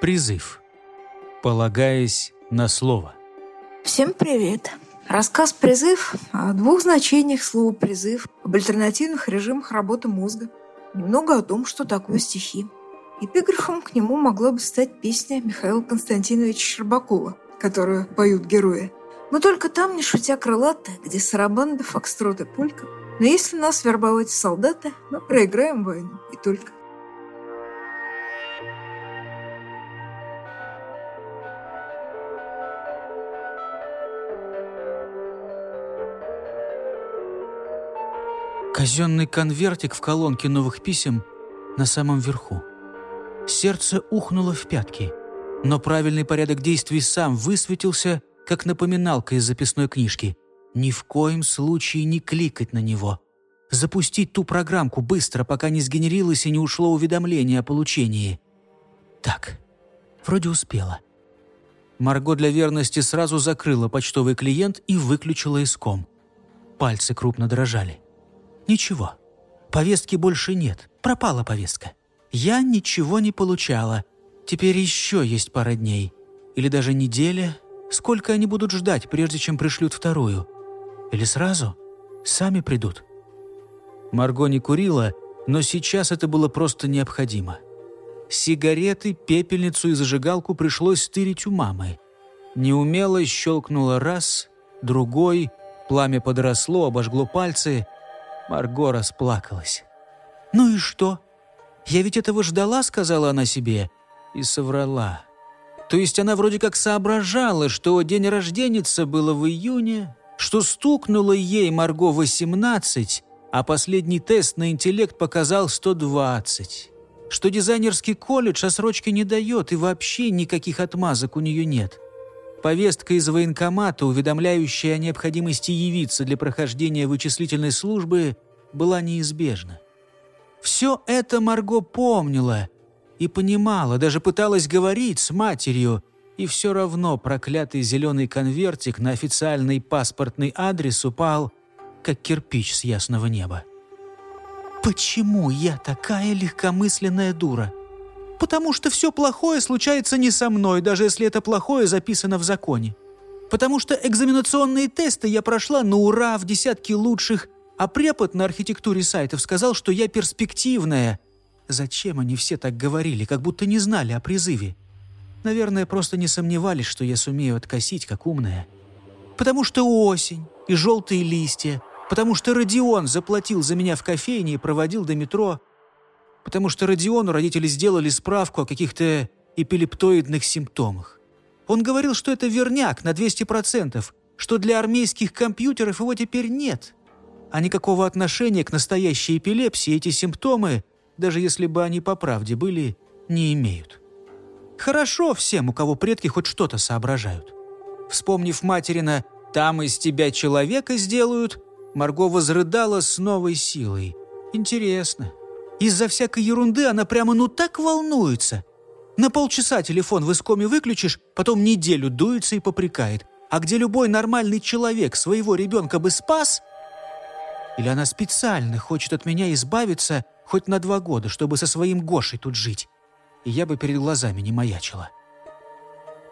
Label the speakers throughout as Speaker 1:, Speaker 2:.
Speaker 1: Призыв. Полагаясь на слово.
Speaker 2: Всем привет! Рассказ «Призыв» о двух значениях слова «призыв», об альтернативных режимах работы мозга, немного о том, что такое стихи. Эпиграфом к нему могла бы стать песня Михаила Константиновича Щербакова, которую поют герои. Мы только там, не шутя крылатая, где сарабанда, фокстрот и пулька. Но если нас вербовать в солдаты, мы проиграем войну, и только.
Speaker 1: Казенный конвертик в колонке новых писем на самом верху. Сердце ухнуло в пятки, но правильный порядок действий сам высветился, как напоминалка из записной книжки. Ни в коем случае не кликать на него. Запустить ту программку быстро, пока не сгенерилось и не ушло уведомление о получении. Так, вроде успела. Марго для верности сразу закрыла почтовый клиент и выключила иском. Пальцы крупно дрожали. Ничего. Повестки больше нет. Пропала повестка. Я ничего не получала. Теперь еще есть пара дней. Или даже неделя. Сколько они будут ждать, прежде чем пришлют вторую? Или сразу? Сами придут. Марго не курила, но сейчас это было просто необходимо. Сигареты, пепельницу и зажигалку пришлось стырить у мамы. Неумело щелкнуло раз, другой, пламя подросло, обожгло пальцы — Марго расплакалась. «Ну и что? Я ведь этого ждала», — сказала она себе, и соврала. То есть она вроде как соображала, что день рожденица было в июне, что стукнуло ей Марго 18, а последний тест на интеллект показал 120, что дизайнерский колледж отсрочки не дает и вообще никаких отмазок у нее нет. Повестка из военкомата, уведомляющая о необходимости явиться для прохождения вычислительной службы, была неизбежна. Все это Марго помнила и понимала, даже пыталась говорить с матерью, и все равно проклятый зеленый конвертик на официальный паспортный адрес упал, как кирпич с ясного неба. «Почему я такая легкомысленная дура?» Потому что все плохое случается не со мной, даже если это плохое записано в законе. Потому что экзаменационные тесты я прошла на ура в десятки лучших, а препод на архитектуре сайтов сказал, что я перспективная. Зачем они все так говорили, как будто не знали о призыве? Наверное, просто не сомневались, что я сумею откосить, как умная. Потому что осень и желтые листья, потому что Родион заплатил за меня в кофейне и проводил до метро, потому что Родиону родители сделали справку о каких-то эпилептоидных симптомах. Он говорил, что это верняк на 200%, что для армейских компьютеров его теперь нет. А никакого отношения к настоящей эпилепсии эти симптомы, даже если бы они по правде были, не имеют. Хорошо всем, у кого предки хоть что-то соображают. Вспомнив материна «там из тебя человека сделают», Марго возрыдала с новой силой. Интересно, из-за всякой ерунды она прямо ну так волнуется. На полчаса телефон в искоме выключишь, потом неделю дуется и попрекает. А где любой нормальный человек своего ребенка бы спас? Или она специально хочет от меня избавиться хоть на два года, чтобы со своим Гошей тут жить? И я бы перед глазами не маячила.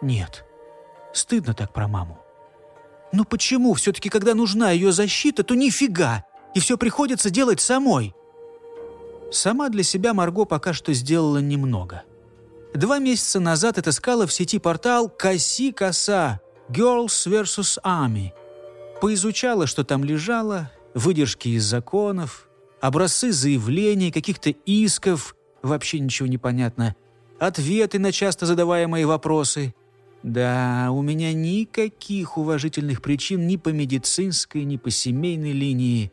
Speaker 1: Нет, стыдно так про маму. Но почему все-таки, когда нужна ее защита, то нифига, и все приходится делать самой? Сама для себя Марго пока что сделала немного. Два месяца назад отыскала в сети портал «Коси коса» Girls vs. Army. Поизучала, что там лежало, выдержки из законов, образцы заявлений, каких-то исков, вообще ничего не понятно, ответы на часто задаваемые вопросы. Да, у меня никаких уважительных причин ни по медицинской, ни по семейной линии.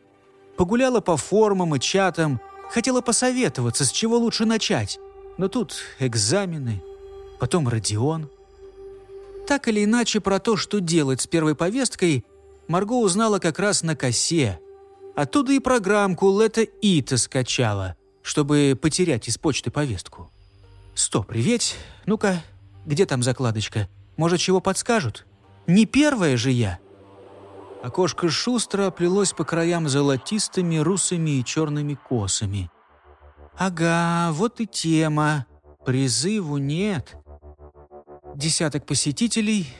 Speaker 1: Погуляла по форумам и чатам – Хотела посоветоваться, с чего лучше начать. Но тут экзамены, потом Родион. Так или иначе, про то, что делать с первой повесткой, Марго узнала как раз на косе. Оттуда и программку «Лето Ита» скачала, чтобы потерять из почты повестку. «Стоп, привет. Ну-ка, где там закладочка? Может, чего подскажут? Не первая же я!» Окошко шустро оплелось по краям золотистыми, русыми и черными косами. «Ага, вот и тема. Призыву нет». Десяток посетителей,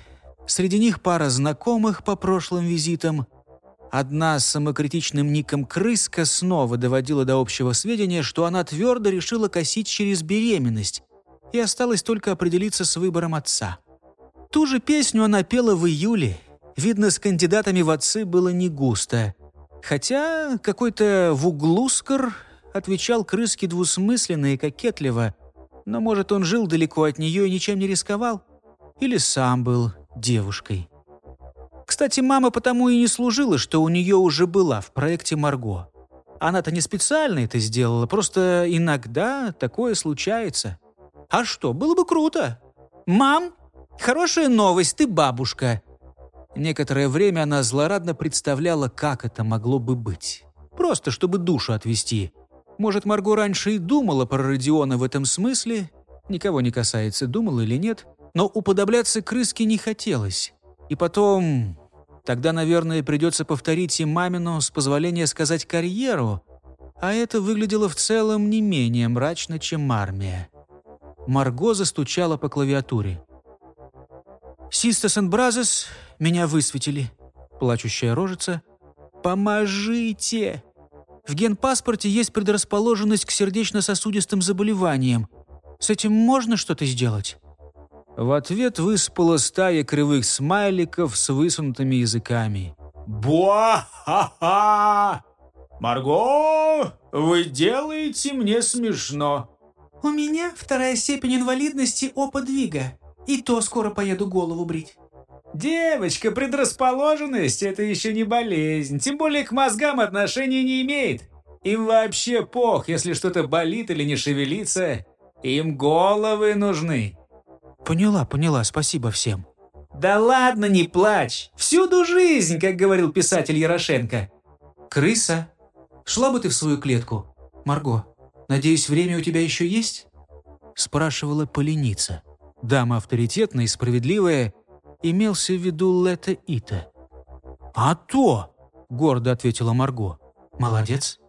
Speaker 1: среди них пара знакомых по прошлым визитам. Одна с самокритичным ником «Крыска» снова доводила до общего сведения, что она твердо решила косить через беременность, и осталось только определиться с выбором отца. Ту же песню она пела в июле. Видно, с кандидатами в отцы было не густо. Хотя какой-то вуглускар отвечал крыске двусмысленно и кокетливо. Но, может, он жил далеко от нее и ничем не рисковал? Или сам был девушкой? Кстати, мама потому и не служила, что у нее уже была в проекте «Марго». Она-то не специально это сделала, просто иногда такое случается. А что, было бы круто. «Мам, хорошая новость, ты бабушка!» Некоторое время она злорадно представляла, как это могло бы быть. Просто чтобы душу отвести. Может, Марго раньше и думала про Родиона в этом смысле, никого не касается, думала или нет, но уподобляться крыске не хотелось. И потом... Тогда, наверное, придется повторить и мамину, с позволения сказать, карьеру, а это выглядело в целом не менее мрачно, чем армия. Марго застучала по клавиатуре. «Систас энд Бразес меня высветили». Плачущая рожица. «Поможите!» В генпаспорте есть предрасположенность к сердечно-сосудистым заболеваниям. С этим можно что-то сделать?» В ответ выспала стая кривых смайликов с высунутыми языками. «Буа-ха-ха! Марго, вы делаете мне смешно!»
Speaker 3: «У меня вторая степень инвалидности опа двига. И то скоро поеду голову брить».
Speaker 4: «Девочка, предрасположенность – это еще не болезнь, тем более к мозгам отношения не имеет. Им вообще пох, если что-то болит или не шевелится. Им головы нужны».
Speaker 1: «Поняла, поняла, спасибо всем».
Speaker 4: «Да ладно, не плачь. Всюду жизнь, как говорил писатель Ярошенко».
Speaker 1: «Крыса, шла бы ты в свою клетку? Марго, надеюсь, время у тебя еще есть?» Спрашивала поленица. Дама авторитетная и справедливая – имелся в виду Лето Ита. «А то!» – гордо ответила Марго. «Молодец.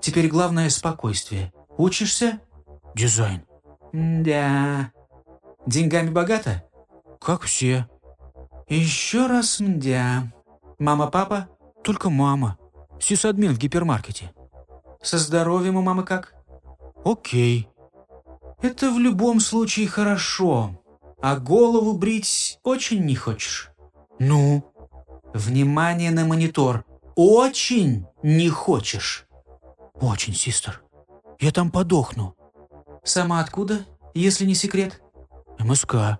Speaker 1: Теперь главное – спокойствие. Учишься?» «Дизайн».
Speaker 3: «Да».
Speaker 1: «Деньгами богато?» «Как все». «Еще раз мдя. Мама-папа?» «Только мама. Сисадмин в гипермаркете». «Со здоровьем у мамы как?» «Окей». «Это в любом случае хорошо а голову брить очень не хочешь. Ну? Внимание на монитор. Очень не хочешь. Очень, систер. Я там подохну. Сама откуда, если не секрет? МСК.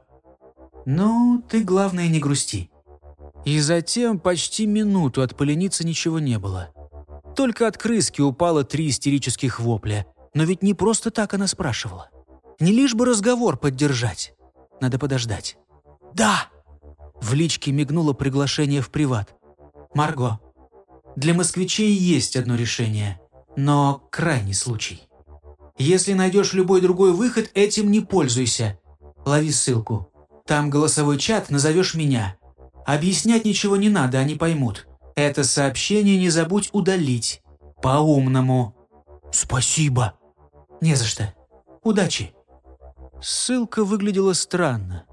Speaker 1: Ну, ты, главное, не грусти. И затем почти минуту от поленицы ничего не было. Только от крыски упало три истерических вопля. Но ведь не просто так она спрашивала. Не лишь бы разговор поддержать. Надо подождать». «Да!» В личке мигнуло приглашение в приват. «Марго, для москвичей есть одно решение, но крайний случай. Если найдешь любой другой выход, этим не пользуйся. Лови ссылку. Там голосовой чат, назовешь меня. Объяснять ничего не надо, они поймут. Это сообщение не забудь удалить. По-умному. Спасибо. Не за что. Удачи. Ссылка выглядела странно.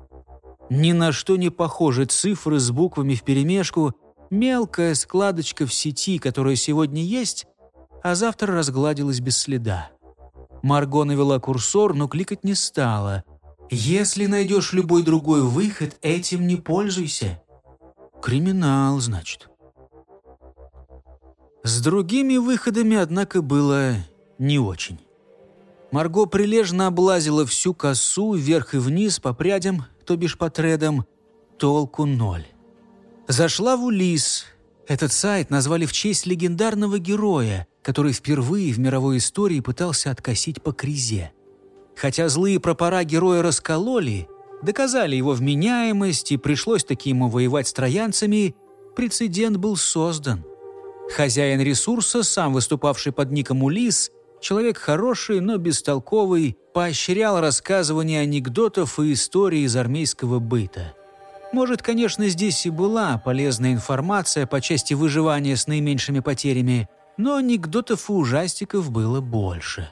Speaker 1: Ни на что не похожи цифры с буквами вперемешку, мелкая складочка в сети, которая сегодня есть, а завтра разгладилась без следа. Марго навела курсор, но кликать не стала. «Если найдешь любой другой выход, этим не пользуйся». «Криминал, значит». С другими выходами, однако, было не очень. Марго прилежно облазила всю косу вверх и вниз по прядям, то бишь по тредам. Толку ноль. Зашла в Улис. Этот сайт назвали в честь легендарного героя, который впервые в мировой истории пытался откосить по кризе. Хотя злые пропора героя раскололи, доказали его вменяемость и пришлось таки ему воевать с троянцами, прецедент был создан. Хозяин ресурса, сам выступавший под ником Улис, человек хороший, но бестолковый, поощрял рассказывание анекдотов и историй из армейского быта. Может, конечно, здесь и была полезная информация по части выживания с наименьшими потерями, но анекдотов и ужастиков было больше.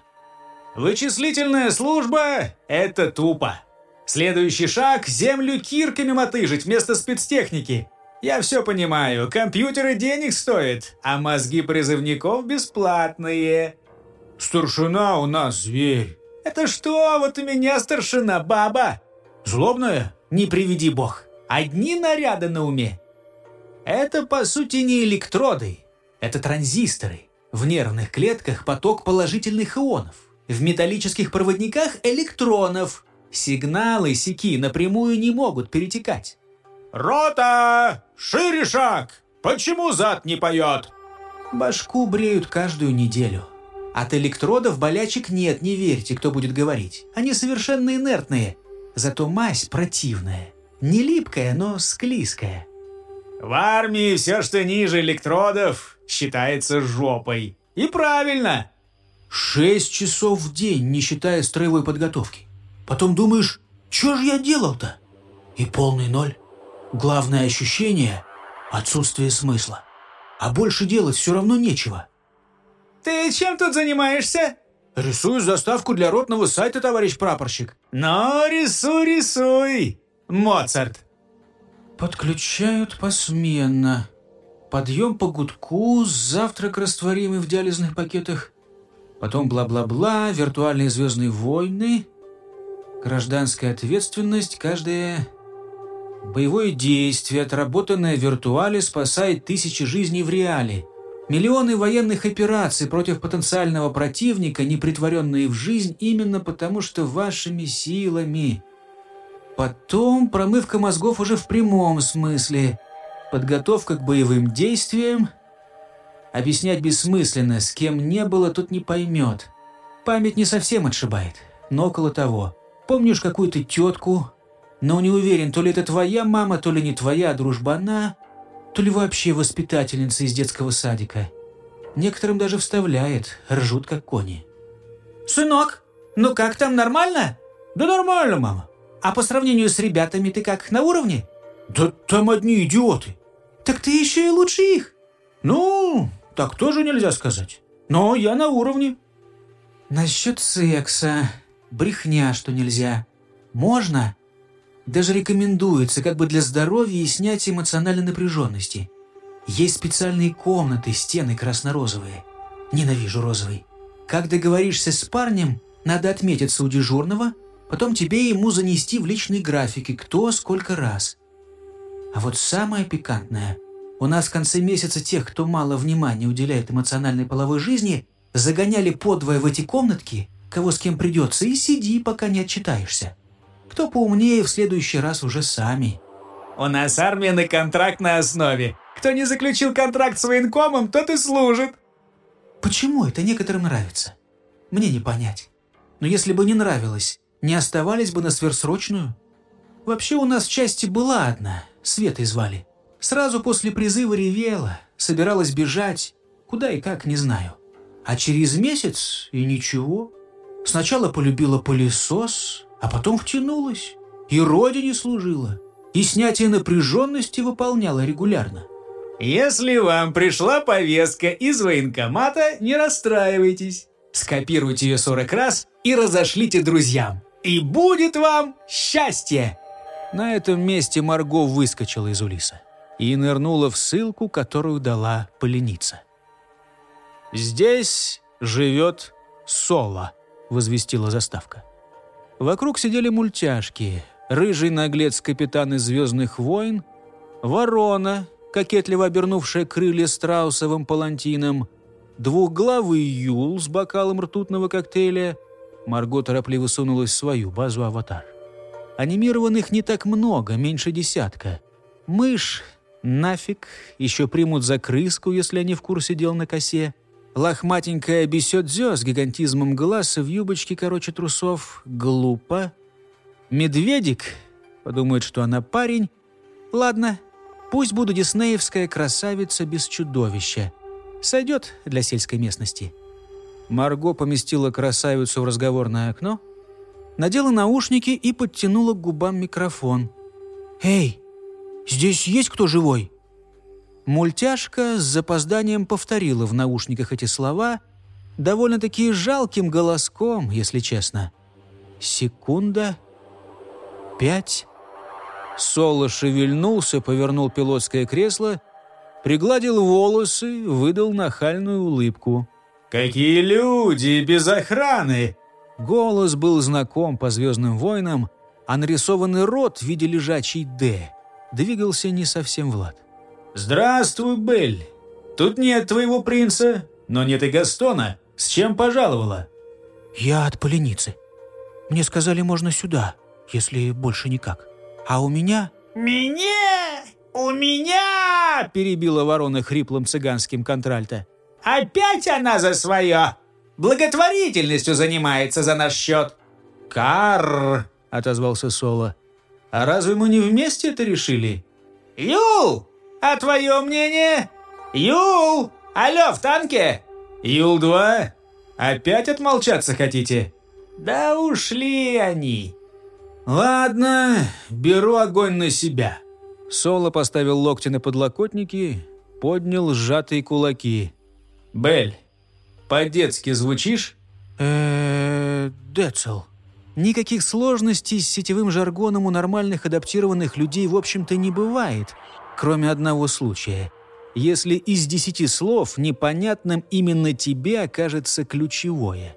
Speaker 4: Вычислительная служба – это тупо. Следующий шаг – землю кирками мотыжить вместо спецтехники. Я все понимаю, компьютеры денег стоят, а мозги призывников бесплатные. Старшина у нас зверь. Это что, вот у меня старшина баба? Злобная? Не приведи бог. Одни наряды на уме. Это, по сути, не электроды. Это транзисторы. В нервных клетках поток положительных ионов. В металлических проводниках электронов. Сигналы сики напрямую не могут перетекать. «Рота! Шире шаг! Почему зад не поет?» Башку бреют каждую неделю. От электродов болячек нет, не верьте, кто будет говорить. Они совершенно инертные. Зато мазь противная. Не липкая, но склизкая. В армии все, что ниже электродов, считается жопой. И правильно. Шесть часов в день, не считая строевой подготовки. Потом думаешь, что же я делал-то? И полный ноль. Главное ощущение – отсутствие смысла. А больше делать все равно нечего. Ты чем тут занимаешься? Рисую заставку для ротного сайта, товарищ прапорщик. Ну, рисуй, рисуй. Моцарт.
Speaker 1: Подключают посменно. Подъем по гудку, завтрак растворимый в диализных пакетах. Потом бла-бла-бла, виртуальные звездные войны. Гражданская ответственность, каждое боевое действие, отработанное в виртуале, спасает тысячи жизней в реале. Миллионы военных операций против потенциального противника, не притворенные в жизнь именно потому, что вашими силами – Потом промывка мозгов уже в прямом смысле. Подготовка к боевым действиям. Объяснять бессмысленно, с кем не было, тут не поймет. Память не совсем отшибает, но около того. Помнишь какую-то тетку, но не уверен, то ли это твоя мама, то ли не твоя, дружбана, то ли вообще воспитательница из детского садика. Некоторым даже вставляет, ржут как кони.
Speaker 3: «Сынок, ну как там, нормально?»
Speaker 1: «Да нормально, мама.
Speaker 3: А по сравнению с ребятами ты как, на уровне?
Speaker 1: Да там одни идиоты.
Speaker 3: Так ты еще и лучше их.
Speaker 1: Ну, так тоже нельзя сказать. Но я на уровне.
Speaker 3: Насчет секса. Брехня, что нельзя. Можно. Даже рекомендуется, как бы для здоровья и снятия эмоциональной напряженности. Есть специальные комнаты, стены красно-розовые. Ненавижу розовый. Как договоришься с парнем, надо отметиться у дежурного – Потом тебе ему занести в личные графики, кто сколько раз. А вот самое пикантное. У нас в конце месяца тех, кто мало внимания уделяет эмоциональной половой жизни, загоняли подвое в эти комнатки, кого с кем придется, и сиди, пока не отчитаешься. Кто поумнее, в следующий раз уже сами.
Speaker 4: У нас армия на контрактной основе. Кто не заключил контракт с военкомом, тот и служит.
Speaker 3: Почему это некоторым нравится? Мне не понять. Но если бы не нравилось, не оставались бы на сверхсрочную? Вообще у нас в части была одна, Светой звали. Сразу после призыва ревела, собиралась бежать, куда и как, не знаю. А через месяц и ничего. Сначала полюбила пылесос, а потом втянулась. И родине служила, и снятие напряженности выполняла регулярно.
Speaker 4: Если вам пришла повестка из военкомата, не расстраивайтесь. Скопируйте ее 40 раз и разошлите друзьям и будет вам счастье!»
Speaker 1: На этом месте Марго выскочила из Улиса и нырнула в ссылку, которую дала поленица. «Здесь живет Соло», — возвестила заставка. Вокруг сидели мультяшки, рыжий наглец капитан из «Звездных войн», ворона, кокетливо обернувшая крылья страусовым палантином, двухглавый Юл с бокалом ртутного коктейля — Марго торопливо сунулась в свою базу «Аватар». Анимированных не так много, меньше десятка. Мышь, нафиг, еще примут за крыску, если они в курсе дел на косе. Лохматенькая бесёдзё с гигантизмом глаз и в юбочке короче трусов. Глупо. Медведик подумает, что она парень. Ладно, пусть буду диснеевская красавица без чудовища. Сойдет для сельской местности. Марго поместила красавицу в разговорное окно, надела наушники и подтянула к губам микрофон. «Эй, здесь есть кто живой?» Мультяшка с запозданием повторила в наушниках эти слова, довольно-таки жалким голоском, если честно. Секунда. Пять. Соло шевельнулся, повернул пилотское кресло, пригладил волосы, выдал нахальную улыбку.
Speaker 4: «Какие люди без охраны!»
Speaker 1: Голос был знаком по «Звездным войнам», а нарисованный рот в виде лежачей «Д» двигался не совсем Влад.
Speaker 4: «Здравствуй, Белль. Тут нет твоего принца, но нет и Гастона. С чем пожаловала?»
Speaker 1: «Я от поленицы. Мне сказали, можно сюда, если больше никак. А у меня...»
Speaker 4: «Меня? У меня?» – перебила ворона хриплым цыганским контральто. «Опять она за свое! Благотворительностью занимается за наш счет!» «Карр!» – отозвался Соло. «А разве мы не вместе это решили?» «Юл, а твое мнение? Юл! Алло, в танке? Юл-2? Опять отмолчаться хотите? Да ушли они. Ладно, беру огонь на себя. Соло поставил локти на подлокотники, поднял сжатые кулаки. Бель, по-детски звучишь?
Speaker 1: э Децл. Никаких сложностей с сетевым жаргоном у нормальных адаптированных людей, в общем-то, не бывает – кроме одного случая. Если из десяти слов непонятным именно тебе окажется ключевое.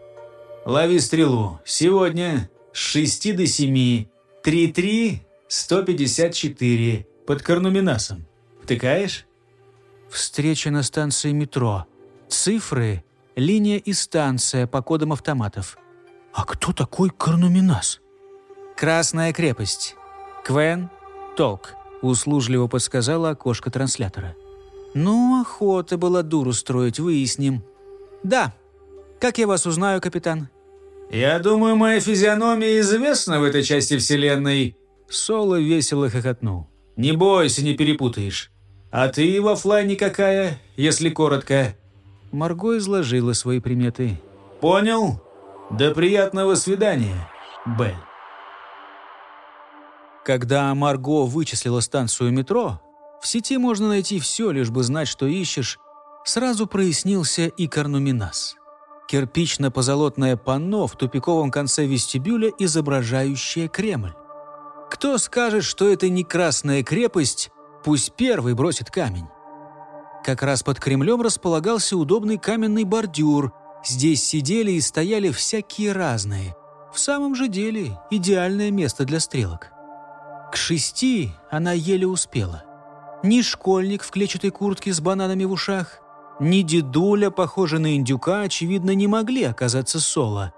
Speaker 4: Лови стрелу. Сегодня с шести до семи. Три-три, сто пятьдесят четыре. Под Карнуминасом. Втыкаешь?
Speaker 1: Встреча на станции метро. Цифры, линия и станция по кодам автоматов. А кто такой Карнуминас? Красная крепость. Квен, Толк услужливо подсказала окошко транслятора. «Ну, охота была дуру строить, выясним». «Да. Как я вас узнаю, капитан?»
Speaker 4: «Я думаю, моя физиономия известна в этой части вселенной». Соло весело хохотнул. «Не бойся, не перепутаешь. А ты в оффлайне какая, если коротко?»
Speaker 1: Марго изложила свои приметы.
Speaker 4: «Понял? До приятного свидания, Белль».
Speaker 1: Когда Марго вычислила станцию метро, в сети можно найти все, лишь бы знать, что ищешь, сразу прояснился и Карнуминас. Кирпично-позолотное панно в тупиковом конце вестибюля, изображающее Кремль. Кто скажет, что это не Красная крепость, пусть первый бросит камень. Как раз под Кремлем располагался удобный каменный бордюр. Здесь сидели и стояли всякие разные. В самом же деле идеальное место для стрелок. К шести она еле успела. Ни школьник в клетчатой куртке с бананами в ушах, ни дедуля, похожий на индюка, очевидно, не могли оказаться соло.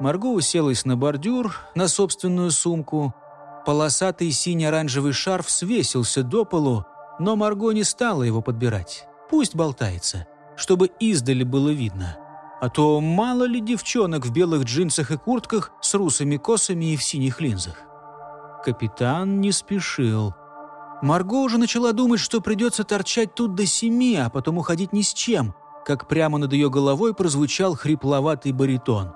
Speaker 1: Марго уселась на бордюр, на собственную сумку. Полосатый синий-оранжевый шарф свесился до полу, но Марго не стала его подбирать. Пусть болтается, чтобы издали было видно. А то мало ли девчонок в белых джинсах и куртках с русыми косами и в синих линзах. Капитан не спешил. Марго уже начала думать, что придется торчать тут до семи, а потом уходить ни с чем, как прямо над ее головой прозвучал хрипловатый баритон.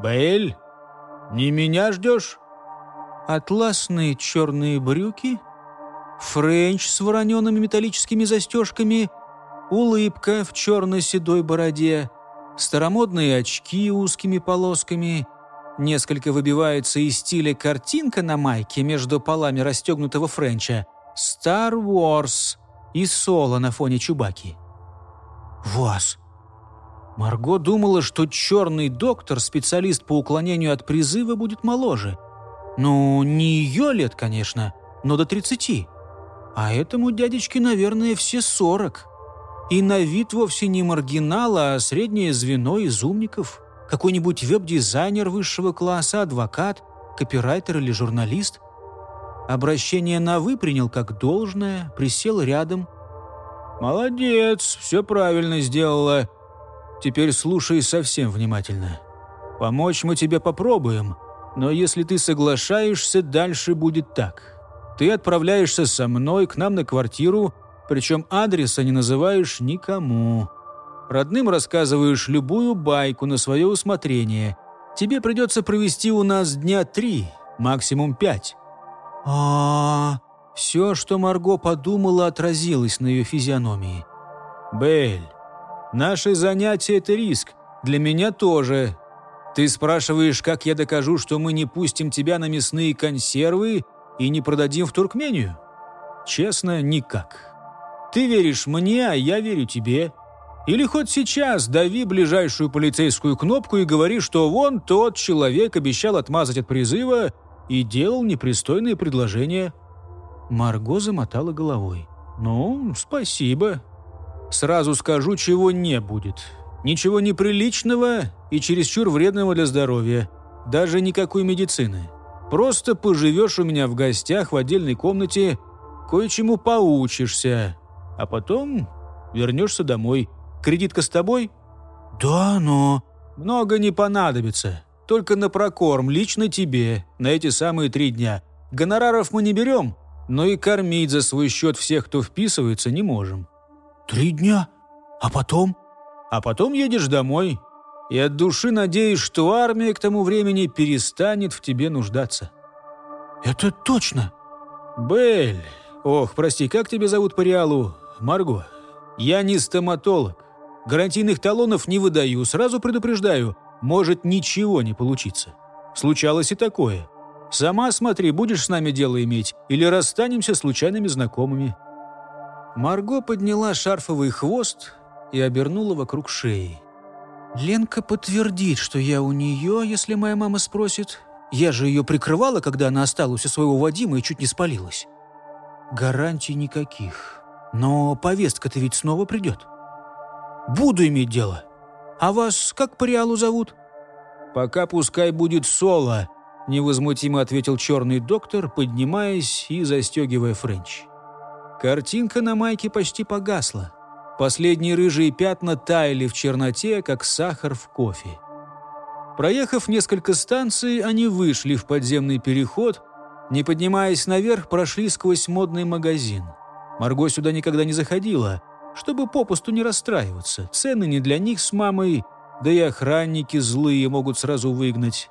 Speaker 4: «Бэль, не меня ждешь?»
Speaker 1: Атласные черные брюки, френч с вороненными металлическими застежками, улыбка в черно-седой бороде, старомодные очки узкими полосками — Несколько выбивается из стиля картинка на майке между полами расстегнутого френча «Star Wars» и соло на фоне Чубаки. «Вас!» Марго думала, что черный доктор, специалист по уклонению от призыва, будет моложе. Ну, не ее лет, конечно, но до 30. А этому дядечке, наверное, все 40. И на вид вовсе не маргинал, а среднее звено из умников – какой-нибудь веб-дизайнер высшего класса, адвокат, копирайтер или журналист. Обращение на «вы» принял как должное, присел рядом.
Speaker 4: «Молодец, все правильно сделала.
Speaker 1: Теперь слушай совсем внимательно. Помочь мы тебе попробуем, но если ты соглашаешься, дальше будет так. Ты отправляешься со мной к нам на квартиру, причем адреса не называешь никому. Родным рассказываешь любую байку на свое усмотрение. Тебе придется провести у нас дня три, максимум пять. а Все, что Марго подумала, отразилось на ее физиономии. «Белль, наши занятия — это риск. Для меня тоже. Ты спрашиваешь, как я докажу, что мы не пустим тебя на мясные консервы и не продадим в Туркмению? Честно, никак. Ты веришь мне, а я верю тебе. Или хоть сейчас дави ближайшую полицейскую кнопку и говори, что вон тот человек обещал отмазать от призыва и делал непристойные предложения». Марго замотала головой. «Ну, спасибо. Сразу скажу, чего не будет. Ничего неприличного и чересчур вредного для здоровья. Даже никакой медицины. Просто поживешь у меня в гостях в отдельной комнате, кое-чему поучишься, а потом вернешься домой. Кредитка с тобой?» «Да, но...» «Много не понадобится. Только на прокорм, лично тебе, на эти самые три дня. Гонораров мы не берем, но и кормить за свой счет всех, кто вписывается, не можем». «Три дня? А потом?» «А потом едешь домой. И от души надеюсь, что армия к тому времени перестанет в тебе нуждаться». «Это точно!» «Белль! Ох, прости, как тебя зовут по реалу? Марго. Я не стоматолог. Гарантийных талонов не выдаю, сразу предупреждаю. Может ничего не получиться. Случалось и такое. Сама смотри, будешь с нами дело иметь, или расстанемся случайными знакомыми». Марго подняла шарфовый хвост и обернула вокруг шеи. «Ленка подтвердит, что я у нее, если моя мама спросит. Я же ее прикрывала, когда она осталась у своего Вадима и чуть не спалилась. Гарантий никаких. Но повестка-то ведь снова придет. Буду иметь дело. А вас как по реалу зовут?» «Пока пускай будет Соло», — невозмутимо ответил черный доктор, поднимаясь и застегивая френч. Картинка на майке почти погасла. Последние рыжие пятна таяли в черноте, как сахар в кофе. Проехав несколько станций, они вышли в подземный переход, не поднимаясь наверх, прошли сквозь модный магазин. Марго сюда никогда не заходила — чтобы попусту не расстраиваться. Цены не для них с мамой, да и охранники злые могут сразу выгнать.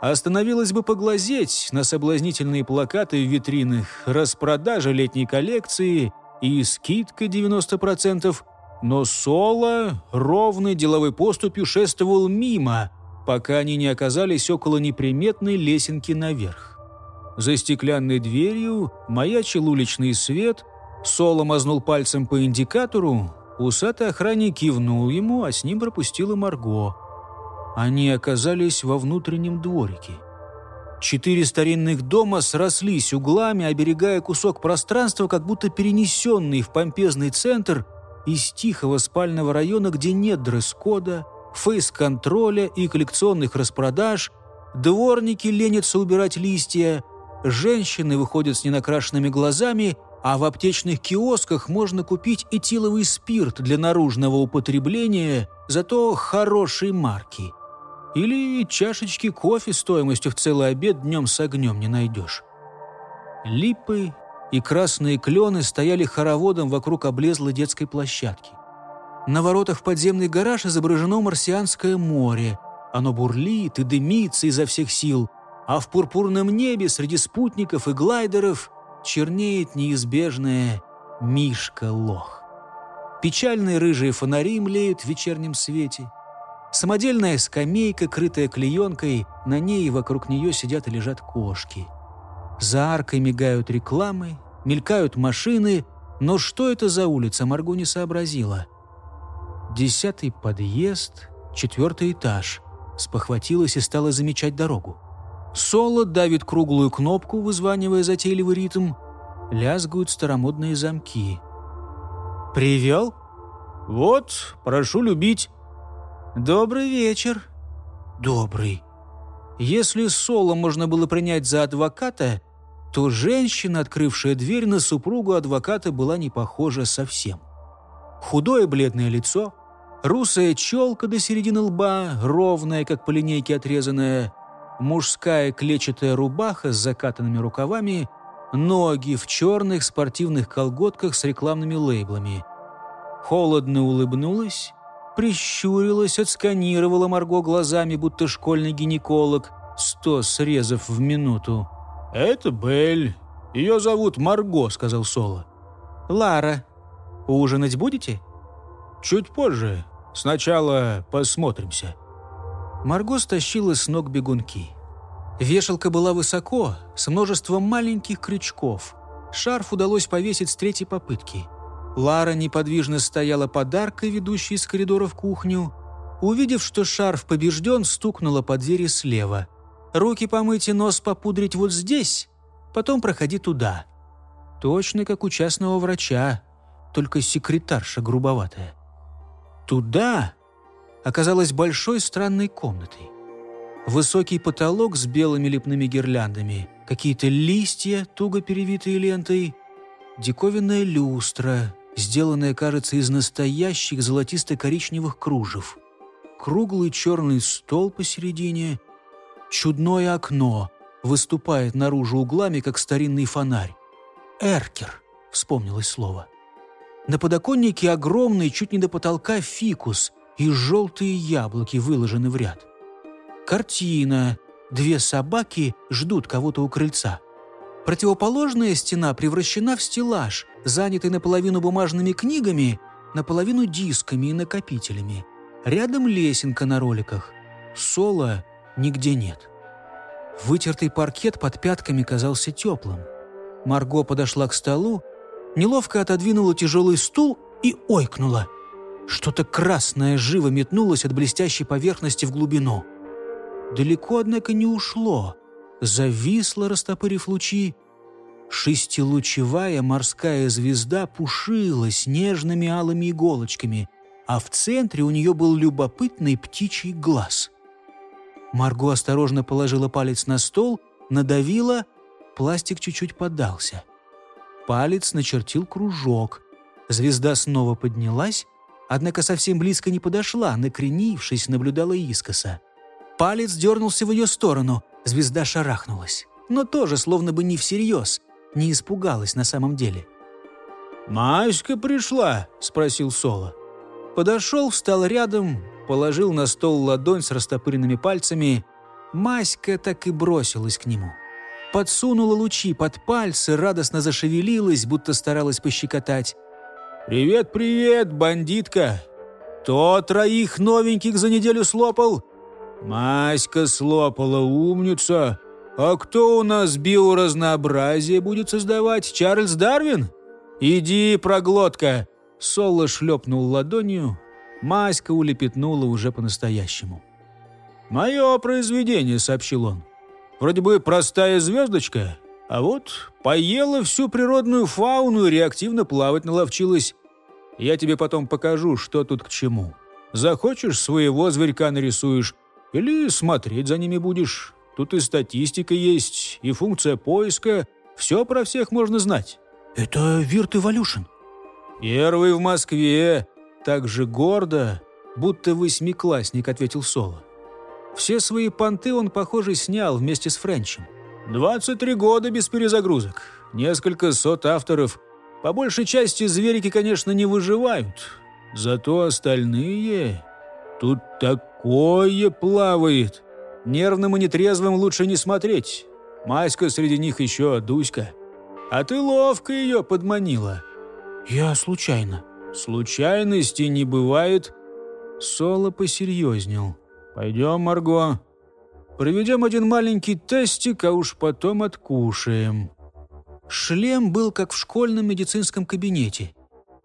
Speaker 1: Остановилась бы поглазеть на соблазнительные плакаты в витринах, распродажа летней коллекции и скидка 90%, но Соло ровной деловой поступью шествовал мимо, пока они не оказались около неприметной лесенки наверх. За стеклянной дверью маячил уличный свет – Соло мазнул пальцем по индикатору, усатый охранник кивнул ему, а с ним пропустила Марго. Они оказались во внутреннем дворике. Четыре старинных дома срослись углами, оберегая кусок пространства, как будто перенесенный в помпезный центр из тихого спального района, где нет дресс-кода, фейс-контроля и коллекционных распродаж, дворники ленятся убирать листья, женщины выходят с ненакрашенными глазами – а в аптечных киосках можно купить этиловый спирт для наружного употребления, зато хорошей марки. Или чашечки кофе стоимостью в целый обед днем с огнем не найдешь. Липы и красные клены стояли хороводом вокруг облезлой детской площадки. На воротах в подземный гараж изображено марсианское море. Оно бурлит и дымится изо всех сил, а в пурпурном небе среди спутников и глайдеров – чернеет неизбежное Мишка-лох. Печальные рыжие фонари млеют в вечернем свете. Самодельная скамейка, крытая клеенкой, на ней и вокруг нее сидят и лежат кошки. За аркой мигают рекламы, мелькают машины, но что это за улица, Марго не сообразила. Десятый подъезд, четвертый этаж. Спохватилась и стала замечать дорогу. Соло давит круглую кнопку, вызванивая затейливый ритм. Лязгают старомодные замки. «Привел?» «Вот, прошу любить». «Добрый вечер». «Добрый». Если Соло можно было принять за адвоката, то женщина, открывшая дверь на супругу адвоката, была не похожа совсем. Худое бледное лицо, Русая челка до середины лба, ровная, как по линейке отрезанная, мужская клетчатая рубаха с закатанными рукавами, ноги в черных спортивных колготках с рекламными лейблами. Холодно улыбнулась, прищурилась, отсканировала Марго глазами, будто школьный гинеколог, сто срезов в минуту. «Это Белль. Ее зовут Марго», — сказал Соло. «Лара, ужинать будете?» «Чуть позже. Сначала посмотримся». Марго стащила с ног бегунки. Вешалка была высоко, с множеством маленьких крючков. Шарф удалось повесить с третьей попытки. Лара неподвижно стояла подаркой, ведущей из коридора в кухню. Увидев, что шарф побежден, стукнула по двери слева. «Руки помыть и нос попудрить вот здесь, потом проходи туда». Точно как у частного врача, только секретарша грубоватая. Туда оказалась большой странной комнатой. Высокий потолок с белыми лепными гирляндами, какие-то листья, туго перевитые лентой, диковинная люстра, сделанная, кажется, из настоящих золотисто-коричневых кружев, круглый черный стол посередине, чудное окно выступает наружу углами, как старинный фонарь. «Эркер», — вспомнилось слово. На подоконнике огромный, чуть не до потолка, фикус и желтые яблоки выложены в ряд. Картина. Две собаки ждут кого-то у крыльца. Противоположная стена превращена в стеллаж, занятый наполовину бумажными книгами, наполовину дисками и накопителями. Рядом лесенка на роликах. Соло нигде нет. Вытертый паркет под пятками казался теплым. Марго подошла к столу, неловко отодвинула тяжелый стул и ойкнула. Что-то красное живо метнулось от блестящей поверхности в глубину. Далеко, однако, не ушло. Зависло, растопырив лучи. Шестилучевая морская звезда пушилась нежными алыми иголочками, а в центре у нее был любопытный птичий глаз. Марго осторожно положила палец на стол, надавила, пластик чуть-чуть поддался. Палец начертил кружок. Звезда снова поднялась, однако совсем близко не подошла, накренившись, наблюдала искоса. Палец дернулся в ее сторону. Звезда шарахнулась. Но тоже словно бы не всерьез. Не испугалась на самом деле. «Маська пришла?» – спросил Соло. Подошел, встал рядом, положил на стол ладонь с растопыренными пальцами. Маська так и бросилась к нему. Подсунула лучи под пальцы, радостно зашевелилась, будто старалась пощекотать. «Привет, привет, бандитка! То троих новеньких за неделю слопал, «Маська слопала, умница! А кто у нас биоразнообразие будет создавать? Чарльз Дарвин? Иди, проглотка!» Соло шлепнул ладонью, Маська улепетнула уже по-настоящему. «Мое произведение», — сообщил он. «Вроде бы простая звездочка, а вот поела всю природную фауну и реактивно плавать наловчилась. Я тебе потом покажу, что тут к чему. Захочешь, своего зверька нарисуешь, или смотреть за ними будешь. Тут и статистика есть, и функция поиска. Все про всех можно знать».
Speaker 3: «Это Вирт Эволюшн».
Speaker 1: «Первый в Москве. Так же гордо, будто восьмиклассник», — ответил Соло. Все свои понты он, похоже, снял вместе с Френчем. «Двадцать три года без перезагрузок. Несколько сот авторов. По большей части зверики, конечно, не выживают. Зато остальные... Тут такое плавает. Нервным и нетрезвым лучше не смотреть. Маська среди них еще Дуська. А ты ловко ее подманила.
Speaker 3: Я случайно.
Speaker 1: Случайности не бывает. Соло посерьезнел. Пойдем, Марго. Проведем один маленький тестик, а уж потом откушаем. Шлем был как в школьном медицинском кабинете.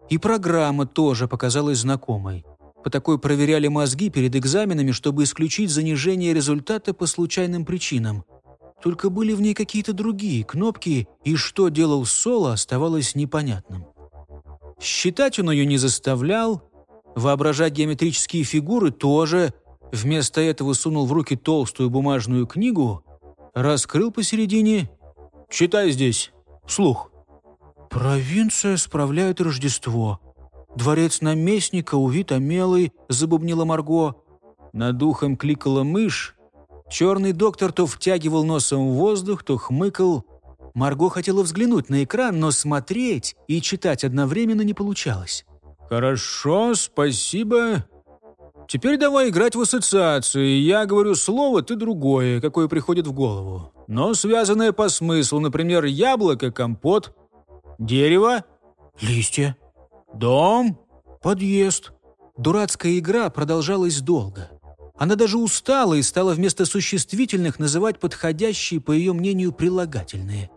Speaker 1: И программа тоже показалась знакомой. По такой проверяли мозги перед экзаменами, чтобы исключить занижение результата по случайным причинам. Только были в ней какие-то другие кнопки, и что делал Соло, оставалось непонятным. Считать он ее не заставлял, воображать геометрические фигуры тоже. Вместо этого сунул в руки толстую бумажную книгу, раскрыл посередине. «Читай здесь, вслух».
Speaker 3: «Провинция справляет Рождество»,
Speaker 1: Дворец наместника, увит омелый», — забубнила Марго.
Speaker 4: Над ухом кликала мышь. Черный доктор то втягивал носом в воздух, то хмыкал.
Speaker 1: Марго хотела взглянуть на экран, но смотреть и читать одновременно не получалось.
Speaker 4: «Хорошо, спасибо. Теперь давай играть в ассоциации. Я говорю слово, ты другое, какое приходит в голову. Но связанное по смыслу, например, яблоко, компот, дерево,
Speaker 1: листья,
Speaker 4: дом,
Speaker 1: подъезд». Дурацкая игра продолжалась долго. Она даже устала и стала вместо существительных называть подходящие, по ее мнению, прилагательные.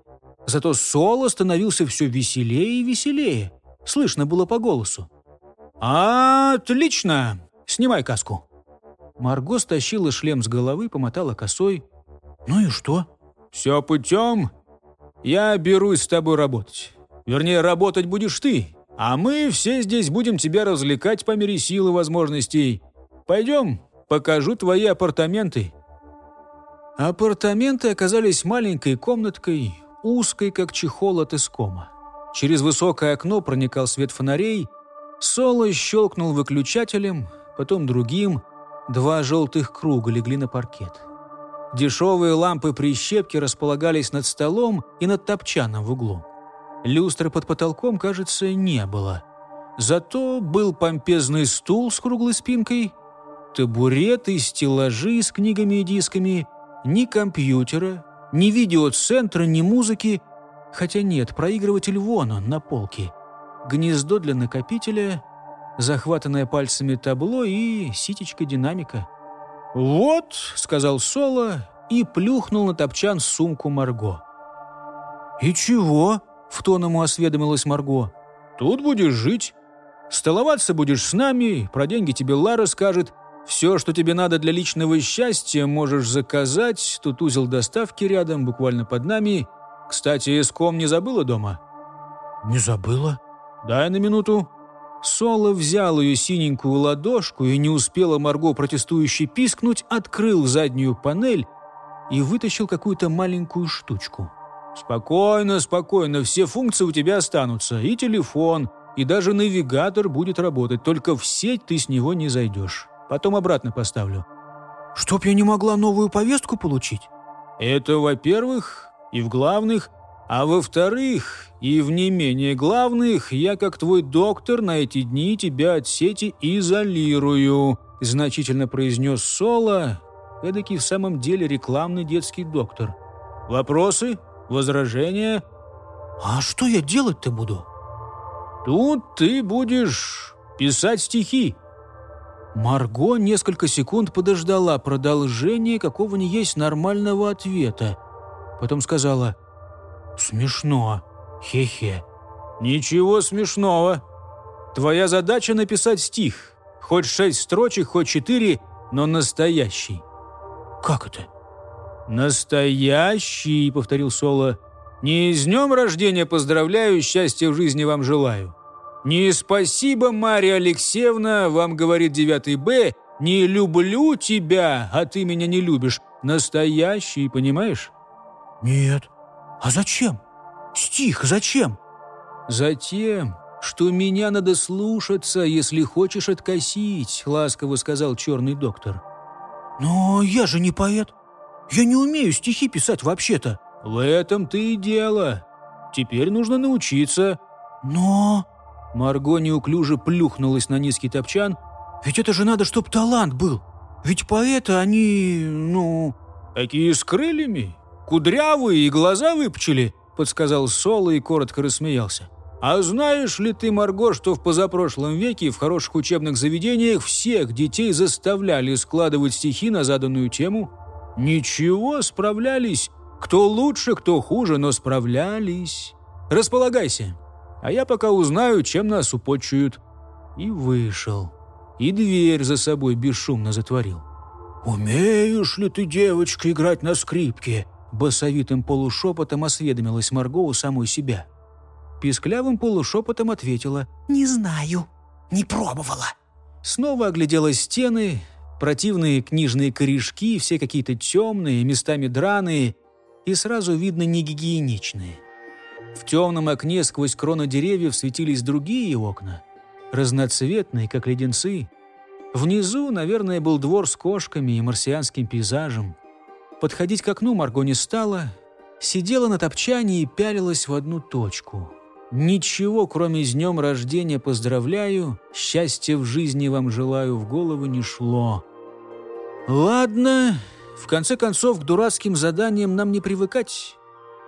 Speaker 1: Зато соло становился все веселее и веселее. Слышно было по голосу.
Speaker 4: «Отлично! Снимай каску!»
Speaker 1: Марго стащила шлем с головы, помотала косой. «Ну и что?»
Speaker 4: «Все путем. Я берусь с тобой работать. Вернее, работать будешь ты, а мы все здесь будем тебя развлекать по мере силы возможностей. Пойдем, покажу твои апартаменты».
Speaker 1: Апартаменты оказались маленькой комнаткой, узкой, как чехол от искома. Через высокое окно проникал свет фонарей. Соло щелкнул выключателем, потом другим. Два желтых круга легли на паркет. Дешевые лампы-прищепки располагались над столом и над топчаном в углу. Люстры под потолком, кажется, не было. Зато был помпезный стул с круглой спинкой, табуреты, стеллажи с книгами и дисками, ни компьютера, ни видеоцентра, ни музыки. Хотя нет, проигрыватель вон он, на полке. Гнездо для накопителя, захватанное пальцами табло и ситечка динамика.
Speaker 4: «Вот», — сказал Соло и плюхнул на топчан сумку Марго.
Speaker 1: «И чего?» — в тон ему осведомилась Марго.
Speaker 4: «Тут будешь жить. Столоваться будешь с нами, про деньги тебе Лара скажет. Все, что тебе надо для личного счастья, можешь заказать. Тут узел доставки рядом, буквально под нами. Кстати, эском не забыла дома?»
Speaker 1: «Не забыла».
Speaker 4: «Дай на минуту».
Speaker 1: Соло взял ее синенькую ладошку и не успела Марго протестующе пискнуть, открыл заднюю панель и вытащил какую-то маленькую штучку.
Speaker 4: «Спокойно, спокойно, все функции у тебя останутся. И телефон, и даже навигатор будет работать, только в сеть ты с него не зайдешь. Потом обратно поставлю».
Speaker 1: «Чтоб я не могла новую повестку получить?»
Speaker 4: «Это, во-первых, и в главных, а во-вторых, и в не менее главных, я, как твой доктор, на эти дни тебя от сети изолирую», значительно произнес Соло, эдакий в самом деле рекламный детский доктор. «Вопросы? Возражения?»
Speaker 1: «А что я делать-то буду?»
Speaker 4: «Тут ты будешь писать стихи»,
Speaker 1: Марго несколько секунд подождала продолжения какого ни есть нормального ответа. Потом сказала «Смешно. Хе-хе».
Speaker 4: «Ничего смешного. Твоя задача написать стих. Хоть шесть строчек, хоть четыре, но настоящий».
Speaker 1: «Как это?»
Speaker 4: «Настоящий», — повторил Соло. «Не с днем рождения поздравляю, счастья в жизни вам желаю. «Не спасибо, Мария Алексеевна, вам говорит 9 Б, не люблю тебя, а ты меня не любишь. Настоящий, понимаешь?»
Speaker 1: «Нет. А зачем? Стих зачем?»
Speaker 4: «Затем, что меня надо слушаться, если хочешь откосить», — ласково сказал черный доктор.
Speaker 1: «Но я же не поэт. Я не умею стихи писать вообще-то».
Speaker 4: «В этом-то и дело. Теперь нужно научиться».
Speaker 1: «Но...»
Speaker 4: Марго неуклюже плюхнулась на низкий топчан.
Speaker 1: «Ведь это же надо, чтоб талант был. Ведь поэты, они, ну...»
Speaker 4: «Такие с крыльями, кудрявые и глаза выпчили», подсказал Соло и коротко рассмеялся. «А знаешь ли ты, Марго, что в позапрошлом веке в хороших учебных заведениях всех детей заставляли складывать стихи на заданную тему? Ничего, справлялись. Кто лучше, кто хуже, но справлялись. Располагайся, а я пока узнаю, чем нас упочуют». И вышел. И дверь за собой бесшумно затворил.
Speaker 1: «Умеешь ли ты, девочка, играть на скрипке?» Басовитым полушепотом осведомилась Марго у самой себя. Писклявым полушепотом ответила «Не знаю, не пробовала». Снова оглядела стены, противные книжные корешки, все какие-то темные, местами драные и сразу видно негигиеничные. В темном окне сквозь кроны деревьев светились другие окна. разноцветные, как леденцы. Внизу, наверное, был двор с кошками и марсианским пейзажем. Подходить к окну Марго не стала, сидела на топчане и пялилась в одну точку. Ничего, кроме «С днем рождения поздравляю», «Счастья в жизни вам желаю» в голову не шло. Ладно, в конце концов, к дурацким заданиям нам не привыкать.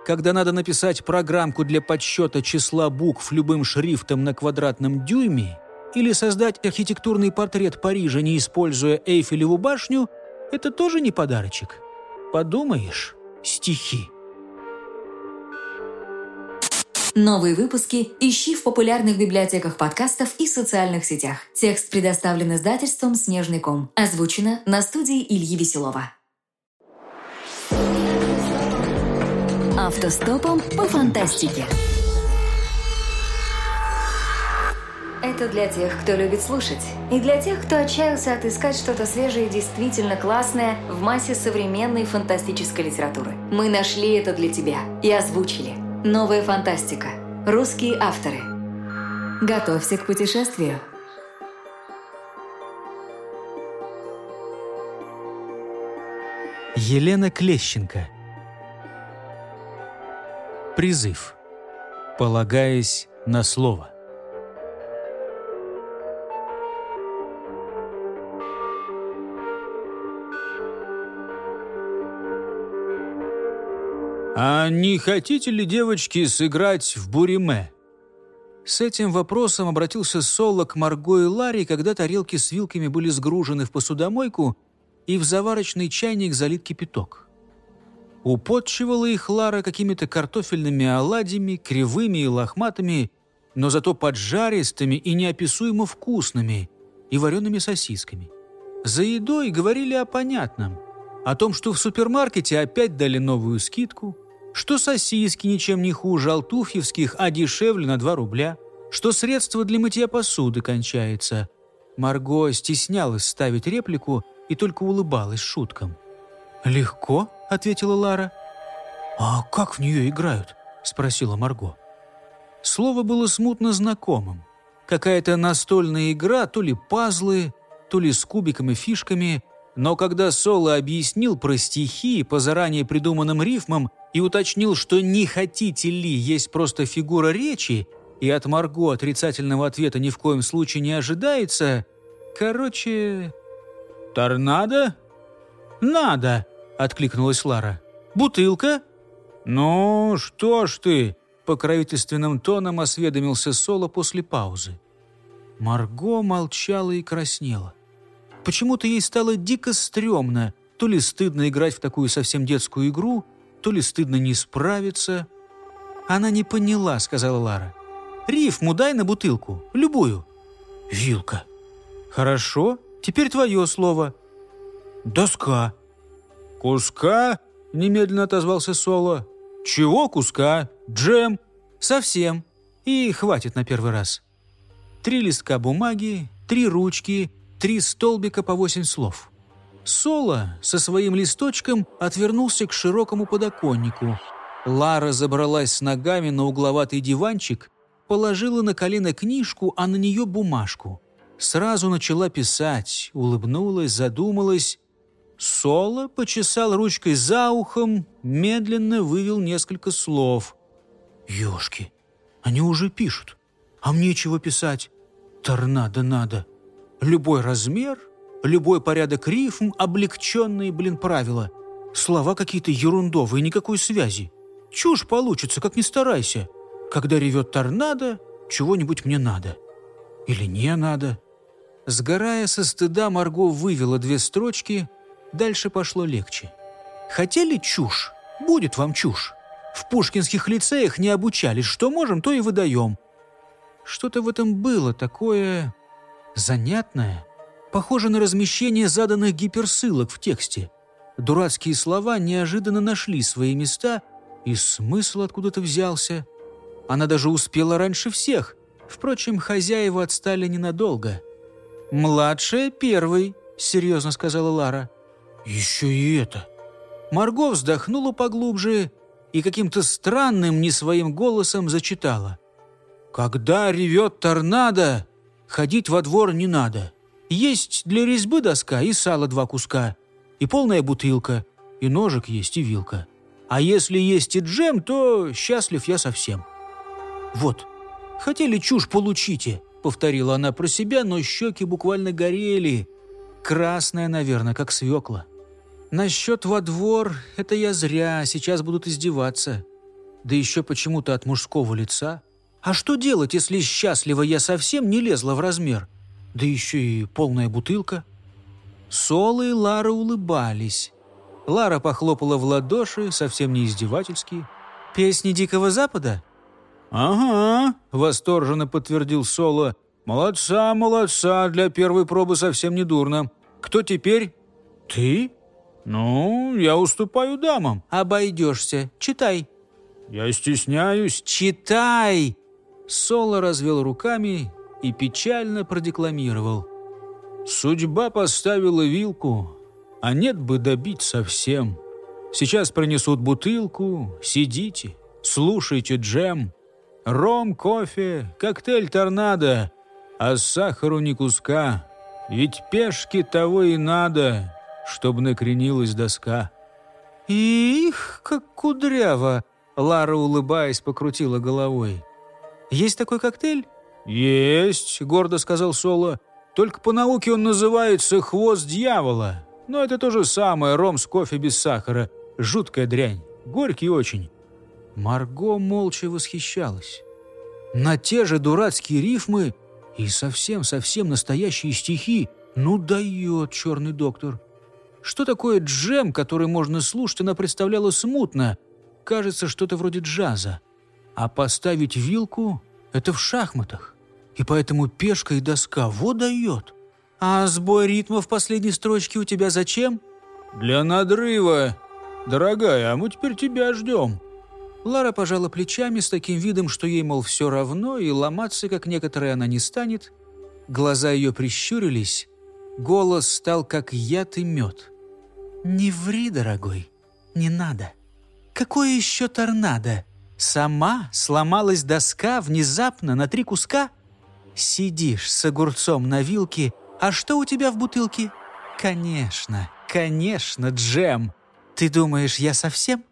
Speaker 1: Когда надо написать программку для подсчета числа букв любым шрифтом на квадратном дюйме или создать архитектурный портрет Парижа, не используя Эйфелеву башню, это тоже не подарочек. Подумаешь, стихи.
Speaker 5: Новые выпуски ищи в популярных библиотеках подкастов и социальных сетях. Текст предоставлен издательством «Снежный ком». Озвучено на студии Ильи Веселова.
Speaker 6: Автостопом по фантастике.
Speaker 5: Это для тех, кто любит слушать, и для тех, кто отчаялся отыскать что-то свежее и действительно классное в массе современной фантастической литературы. Мы нашли это для тебя и озвучили. Новая фантастика. Русские авторы. Готовься к путешествию.
Speaker 1: Елена Клещенко. Призыв. Полагаясь на слово. «А не хотите ли, девочки, сыграть в буриме?» С этим вопросом обратился Соло к Марго и Ларри, когда тарелки с вилками были сгружены в посудомойку и в заварочный чайник залит кипяток. Употчивала их Лара какими-то картофельными оладьями, кривыми и лохматыми, но зато поджаристыми и неописуемо вкусными, и вареными сосисками. За едой говорили о понятном – о том, что в супермаркете опять дали новую скидку, что сосиски ничем не хуже алтуфьевских, а дешевле на 2 рубля, что средство для мытья посуды кончается. Марго стеснялась ставить реплику и только улыбалась шуткам. «Легко?» — ответила Лара. «А как в нее играют?» — спросила Марго. Слово было смутно знакомым. Какая-то настольная игра, то ли пазлы, то ли с кубиками и фишками, но когда Соло объяснил про стихи по заранее придуманным рифмам и уточнил, что «не хотите ли» есть просто фигура речи, и от Марго отрицательного ответа ни в коем случае не ожидается, короче... «Торнадо?» «Надо!» — откликнулась Лара. «Бутылка?» «Ну, что ж ты?» — покровительственным тоном осведомился Соло после паузы. Марго молчала и краснела. Почему-то ей стало дико стрёмно, то ли стыдно играть в такую совсем детскую игру, то ли стыдно не справиться. «Она не поняла», — сказала Лара. «Рифму дай на бутылку, любую». «Вилка». «Хорошо, теперь твое слово». «Доска». «Куска?» — немедленно отозвался Соло. «Чего куска? Джем?» «Совсем. И хватит на первый раз». Три листка бумаги, три ручки, три столбика по восемь слов. Соло со своим листочком отвернулся к широкому подоконнику. Лара забралась с ногами на угловатый диванчик, положила на колено книжку, а на нее бумажку. Сразу начала писать, улыбнулась, задумалась. Соло почесал ручкой за ухом, медленно вывел несколько слов. «Ешки, они уже пишут, а мне чего писать? Торнадо надо». Любой размер, любой порядок рифм, облегченные, блин, правила. Слова какие-то ерундовые, никакой связи. Чушь получится, как ни старайся. Когда ревет торнадо, чего-нибудь мне надо. Или не надо. Сгорая со стыда, Марго вывела две строчки, дальше пошло легче. Хотели чушь? Будет вам чушь. В пушкинских лицеях не обучались, что можем, то и выдаем. Что-то в этом было такое занятное, похоже на размещение заданных гиперссылок в тексте. Дурацкие слова неожиданно нашли свои места, и смысл откуда-то взялся. Она даже успела раньше всех. Впрочем, хозяева отстали ненадолго. «Младшая первый», — серьезно сказала Лара. «Еще и это». Марго вздохнула поглубже и каким-то странным, не своим голосом зачитала. «Когда ревет торнадо, ходить во двор не надо. Есть для резьбы доска и сало два куска, и полная бутылка, и ножик есть, и вилка. А если есть и джем, то счастлив я совсем. Вот, хотели чушь, получите, повторила она про себя, но щеки буквально горели. Красная, наверное, как свекла. Насчет во двор — это я зря, сейчас будут издеваться. Да еще почему-то от мужского лица. А что делать, если счастлива я совсем не лезла в размер? Да еще и полная бутылка. Соло и Лара улыбались. Лара похлопала в ладоши, совсем не издевательски. «Песни Дикого Запада?»
Speaker 3: «Ага», — восторженно подтвердил Соло. «Молодца, молодца, для первой пробы совсем не дурно. Кто теперь?» «Ты?» «Ну, я уступаю дамам».
Speaker 1: «Обойдешься. Читай».
Speaker 3: «Я стесняюсь».
Speaker 1: «Читай!» Соло развел руками и печально продекламировал.
Speaker 3: «Судьба поставила вилку, а нет бы добить совсем. Сейчас принесут бутылку, сидите, слушайте джем. Ром, кофе, коктейль торнадо, а сахару ни куска. Ведь пешки того и надо, чтобы накренилась доска.
Speaker 1: «Их, как кудряво!» Лара, улыбаясь, покрутила головой. «Есть такой коктейль?»
Speaker 3: «Есть», — гордо сказал Соло. «Только по науке он называется «хвост дьявола». Но это то же самое, ром с кофе без сахара. Жуткая дрянь, горький очень».
Speaker 1: Марго молча восхищалась. На те же дурацкие рифмы и совсем-совсем настоящие стихи. Ну дает черный доктор. Что такое джем, который можно слушать, она представляла смутно. Кажется, что-то вроде джаза. А поставить вилку — это в шахматах. И поэтому пешка и доска дает. А сбой ритма в последней строчке у тебя зачем?
Speaker 3: «Для надрыва. Дорогая, а мы теперь тебя ждем».
Speaker 1: Лара пожала плечами с таким видом, что ей, мол, все равно, и ломаться, как некоторые, она не станет. Глаза ее прищурились, голос стал как яд и мед. «Не ври, дорогой, не надо. Какое еще торнадо? Сама сломалась доска внезапно на три куска? Сидишь с огурцом на вилке, а что у тебя в бутылке? Конечно, конечно, джем. Ты думаешь, я совсем?»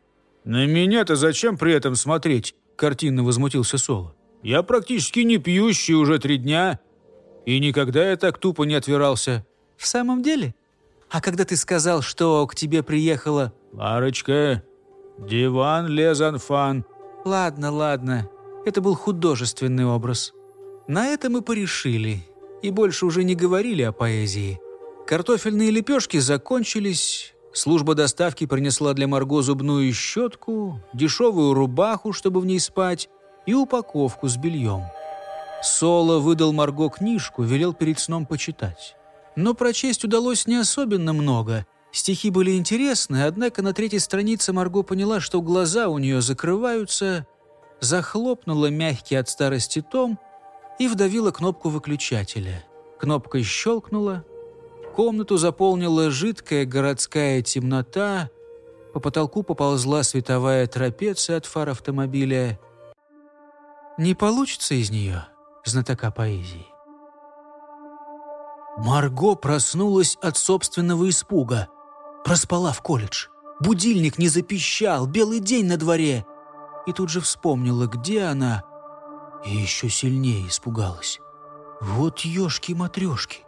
Speaker 3: «На меня-то зачем при этом смотреть?» – картинно возмутился Соло. «Я практически не пьющий уже три дня, и никогда я так тупо не отвирался».
Speaker 1: «В самом деле? А когда ты сказал, что к тебе приехала...»
Speaker 3: «Ларочка, диван лезанфан».
Speaker 1: «Ладно, ладно. Это был художественный образ. На это мы порешили, и больше уже не говорили о поэзии. Картофельные лепешки закончились, Служба доставки принесла для Марго зубную щетку, дешевую рубаху, чтобы в ней спать, и упаковку с бельем. Соло выдал Марго книжку, велел перед сном почитать. Но прочесть удалось не особенно много. Стихи были интересны, однако на третьей странице Марго поняла, что глаза у нее закрываются, захлопнула мягкий от старости том и вдавила кнопку выключателя. Кнопка щелкнула — Комнату заполнила жидкая городская темнота, по потолку поползла световая трапеция от фар автомобиля. Не получится из нее знатока поэзии. Марго проснулась от собственного испуга. Проспала в колледж. Будильник не запищал, белый день на дворе. И тут же вспомнила, где она, и еще сильнее испугалась. Вот ешки-матрешки.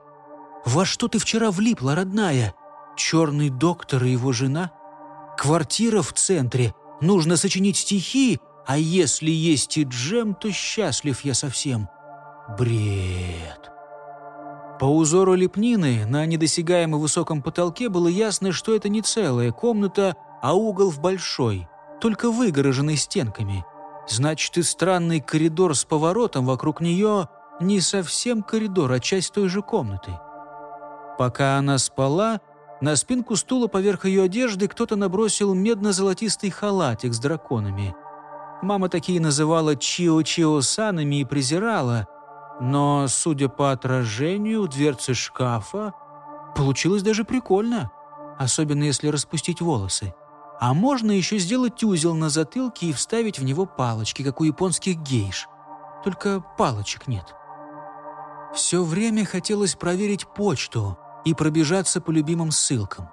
Speaker 1: Во что ты вчера влипла, родная? Черный доктор и его жена? Квартира в центре. Нужно сочинить стихи, а если есть и джем, то счастлив я совсем. Бред. По узору лепнины на недосягаемо высоком потолке было ясно, что это не целая комната, а угол в большой, только выгороженный стенками. Значит, и странный коридор с поворотом вокруг нее не совсем коридор, а часть той же комнаты. Пока она спала, на спинку стула поверх ее одежды кто-то набросил медно-золотистый халатик с драконами. Мама такие называла Чио-Чио-санами и презирала, но, судя по отражению дверцы шкафа, получилось даже прикольно, особенно если распустить волосы. А можно еще сделать узел на затылке и вставить в него палочки, как у японских гейш. Только палочек нет. Все время хотелось проверить почту и пробежаться по любимым ссылкам.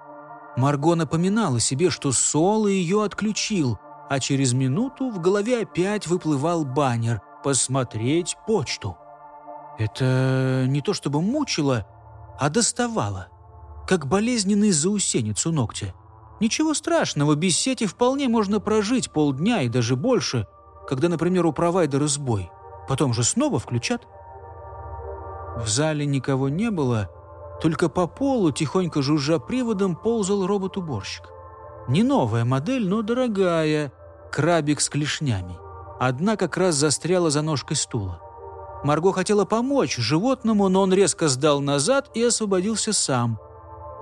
Speaker 1: Марго напоминала себе, что Соло ее отключил, а через минуту в голове опять выплывал баннер «Посмотреть почту». Это не то чтобы мучило, а доставало, как болезненный заусенец у ногтя. Ничего страшного, без сети вполне можно прожить полдня и даже больше, когда, например, у провайдера сбой. Потом же снова включат. В зале никого не было, только по полу, тихонько жужжа приводом, ползал робот-уборщик. Не новая модель, но дорогая, крабик с клешнями. Одна как раз застряла за ножкой стула. Марго хотела помочь животному, но он резко сдал назад и освободился сам.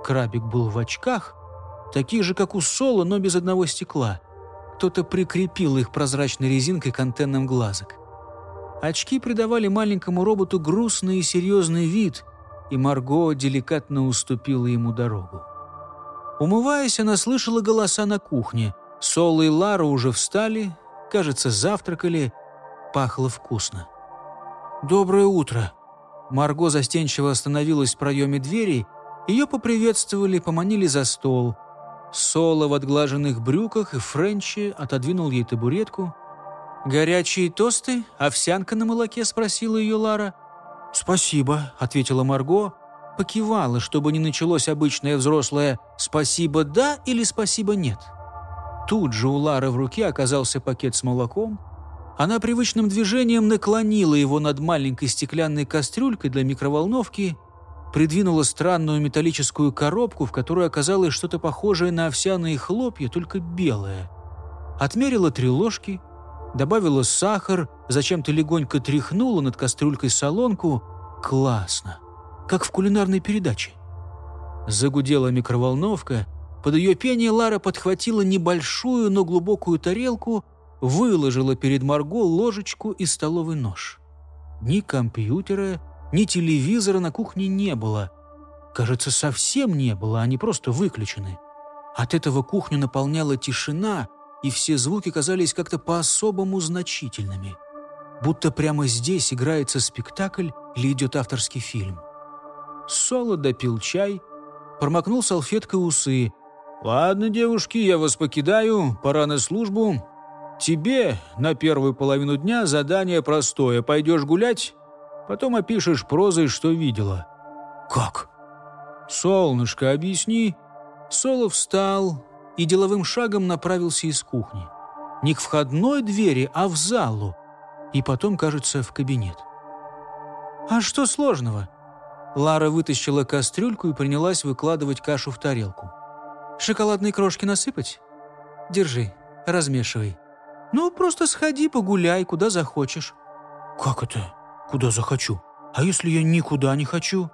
Speaker 1: Крабик был в очках, такие же, как у Соло, но без одного стекла. Кто-то прикрепил их прозрачной резинкой к антеннам глазок. Очки придавали маленькому роботу грустный и серьезный вид, и Марго деликатно уступила ему дорогу. Умываясь, она слышала голоса на кухне. Соло и Лара уже встали, кажется, завтракали, пахло вкусно. «Доброе утро!» Марго застенчиво остановилась в проеме двери, ее поприветствовали, поманили за стол – Соло в отглаженных брюках и френчи отодвинул ей табуретку. «Горячие тосты? Овсянка на молоке?» – спросила ее Лара. «Спасибо», – ответила Марго. Покивала, чтобы не началось обычное взрослое «спасибо да» или «спасибо нет». Тут же у Лары в руке оказался пакет с молоком. Она привычным движением наклонила его над маленькой стеклянной кастрюлькой для микроволновки придвинула странную металлическую коробку, в которой оказалось что-то похожее на овсяные хлопья, только белое. Отмерила три ложки, добавила сахар, зачем-то легонько тряхнула над кастрюлькой солонку. Классно! Как в кулинарной передаче. Загудела микроволновка. Под ее пение Лара подхватила небольшую, но глубокую тарелку, выложила перед Марго ложечку и столовый нож. Ни компьютера, ни телевизора на кухне не было. Кажется, совсем не было, они просто выключены. От этого кухню наполняла тишина, и все звуки казались как-то по-особому значительными. Будто прямо здесь играется спектакль или идет авторский фильм. Соло допил чай, промокнул салфеткой усы. «Ладно, девушки, я вас покидаю, пора на службу. Тебе на первую половину дня задание простое. Пойдешь гулять, Потом опишешь прозой, что видела». «Как?» «Солнышко, объясни». Соло встал и деловым шагом направился из кухни. Не к входной двери, а в залу. И потом, кажется, в кабинет. «А что сложного?» Лара вытащила кастрюльку и принялась выкладывать кашу в тарелку. «Шоколадные крошки насыпать? Держи, размешивай. Ну, просто сходи, погуляй, куда захочешь». «Как это?» куда захочу. А если я никуда не хочу?»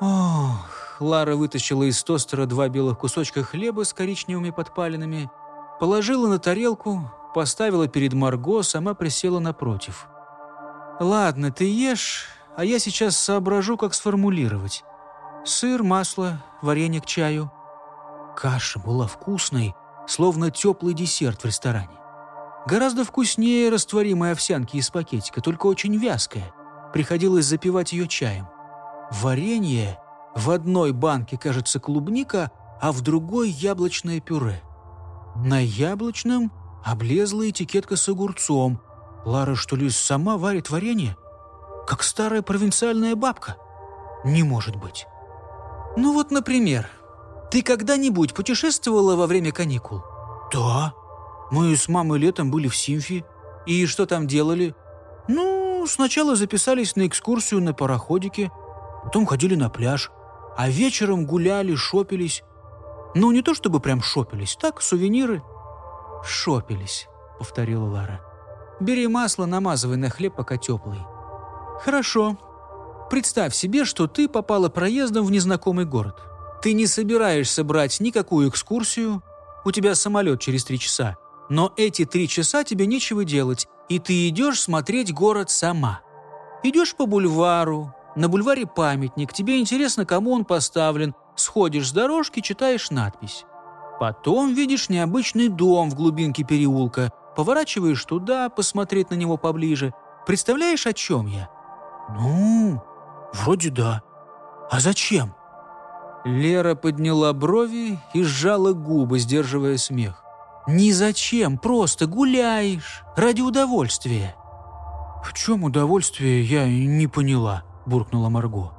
Speaker 1: «Ох...» Лара вытащила из тостера два белых кусочка хлеба с коричневыми подпалинами, положила на тарелку, поставила перед Марго, сама присела напротив. «Ладно, ты ешь, а я сейчас соображу, как сформулировать. Сыр, масло, варенье к чаю». Каша была вкусной, словно теплый десерт в ресторане. Гораздо вкуснее растворимой овсянки из пакетика, только очень вязкая. Приходилось запивать ее чаем. Варенье в одной банке, кажется, клубника, а в другой яблочное пюре. На яблочном облезла этикетка с огурцом. Лара, что ли, сама варит варенье? Как старая провинциальная бабка? Не может быть. Ну вот, например, ты когда-нибудь путешествовала во время каникул? Да. Мы с мамой летом были в Симфи. И что там делали? Ну, сначала записались на экскурсию на пароходике, потом ходили на пляж, а вечером гуляли, шопились. Ну, не то чтобы прям шопились, так, сувениры. «Шопились», — повторила Лара. «Бери масло, намазывай на хлеб, пока теплый». «Хорошо. Представь себе, что ты попала проездом в незнакомый город. Ты не собираешься брать никакую экскурсию, у тебя самолет через три часа. Но эти три часа тебе нечего делать, и ты идешь смотреть город сама. Идешь по бульвару, на бульваре памятник, тебе интересно, кому он поставлен, сходишь с дорожки, читаешь надпись. Потом видишь необычный дом в глубинке переулка, поворачиваешь туда, посмотреть на него поближе. Представляешь, о чем я? Ну, Вроде да. А зачем?
Speaker 3: Лера подняла брови и сжала губы, сдерживая смех.
Speaker 1: «Ни зачем, просто гуляешь, ради удовольствия».
Speaker 3: «В чем удовольствие, я не поняла», – буркнула Марго.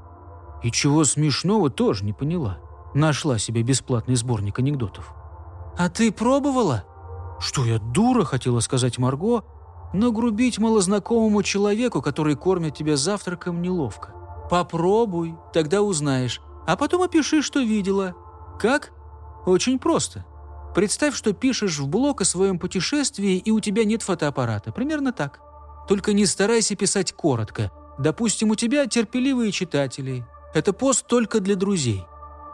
Speaker 3: «И чего смешного, тоже не поняла. Нашла себе бесплатный сборник анекдотов».
Speaker 1: «А ты пробовала?»
Speaker 3: «Что я, дура?» – хотела сказать Марго, но грубить малознакомому человеку, который кормит тебя завтраком, неловко.
Speaker 1: «Попробуй, тогда узнаешь, а потом опиши, что видела». «Как?» «Очень просто. Представь, что пишешь в блог о своем путешествии, и у тебя нет фотоаппарата. Примерно так. Только не старайся писать коротко. Допустим, у тебя терпеливые читатели. Это пост только для друзей.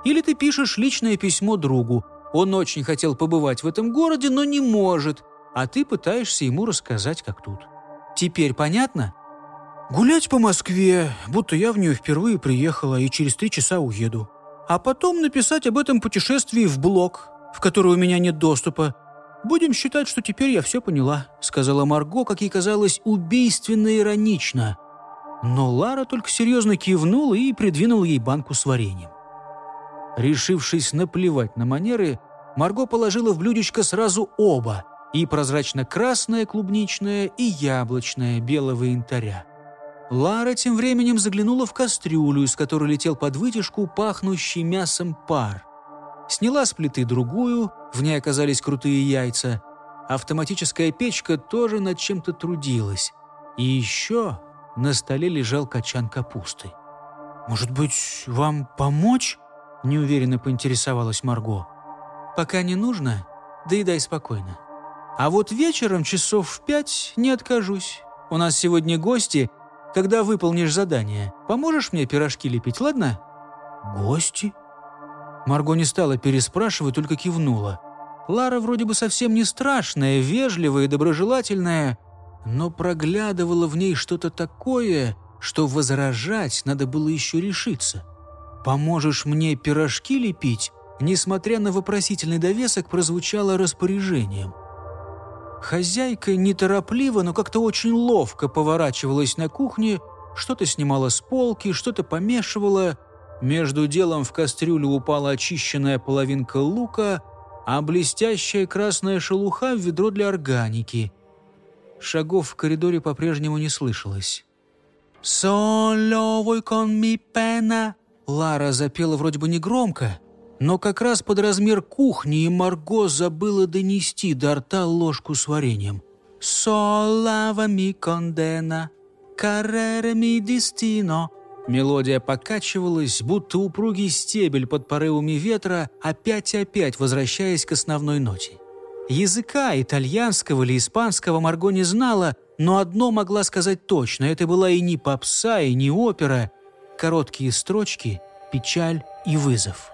Speaker 1: Или ты пишешь личное письмо другу. Он очень хотел побывать в этом городе, но не может, а ты пытаешься ему рассказать, как тут. Теперь понятно?
Speaker 3: Гулять по Москве, будто я в нее впервые приехала и через три часа уеду. А потом написать об этом путешествии в блог, в который у меня нет доступа. Будем считать, что теперь я все поняла», — сказала Марго, как ей казалось, убийственно иронично. Но Лара только серьезно кивнула и придвинула ей банку с вареньем. Решившись наплевать на манеры, Марго положила в блюдечко сразу оба — и прозрачно-красное клубничное, и яблочное белого янтаря. Лара тем временем заглянула в кастрюлю, из которой летел под вытяжку пахнущий мясом пар. Сняла с плиты другую, в ней оказались крутые яйца. Автоматическая печка тоже над чем-то трудилась. И еще на столе лежал качан капусты. «Может быть, вам помочь?» – неуверенно поинтересовалась Марго.
Speaker 1: «Пока не нужно, доедай спокойно. А вот вечером часов в пять не откажусь. У нас сегодня гости. Когда выполнишь задание, поможешь мне пирожки лепить, ладно?»
Speaker 3: «Гости?»
Speaker 1: Марго не стала переспрашивать, только кивнула. Лара вроде бы совсем не страшная, вежливая и доброжелательная, но проглядывала в ней что-то такое, что возражать надо было еще решиться. «Поможешь мне пирожки лепить?» Несмотря на вопросительный довесок, прозвучало распоряжением – Хозяйка неторопливо, но как-то очень ловко поворачивалась на кухне, что-то снимала с полки, что-то помешивала. Между делом в кастрюлю упала очищенная половинка лука, а блестящая красная шелуха в ведро для органики. Шагов в коридоре по-прежнему не слышалось. «Соло con mi pena» Лара запела вроде бы негромко, но как раз под размер кухни и Марго забыла донести до рта ложку с вареньем. «Солава ми кондена, каррере ми дестино». Мелодия покачивалась, будто упругий стебель под порывами ветра, опять и опять возвращаясь к основной ноте. Языка итальянского или испанского Марго не знала, но одно могла сказать точно – это была и не попса, и не опера. Короткие строчки, печаль и вызов.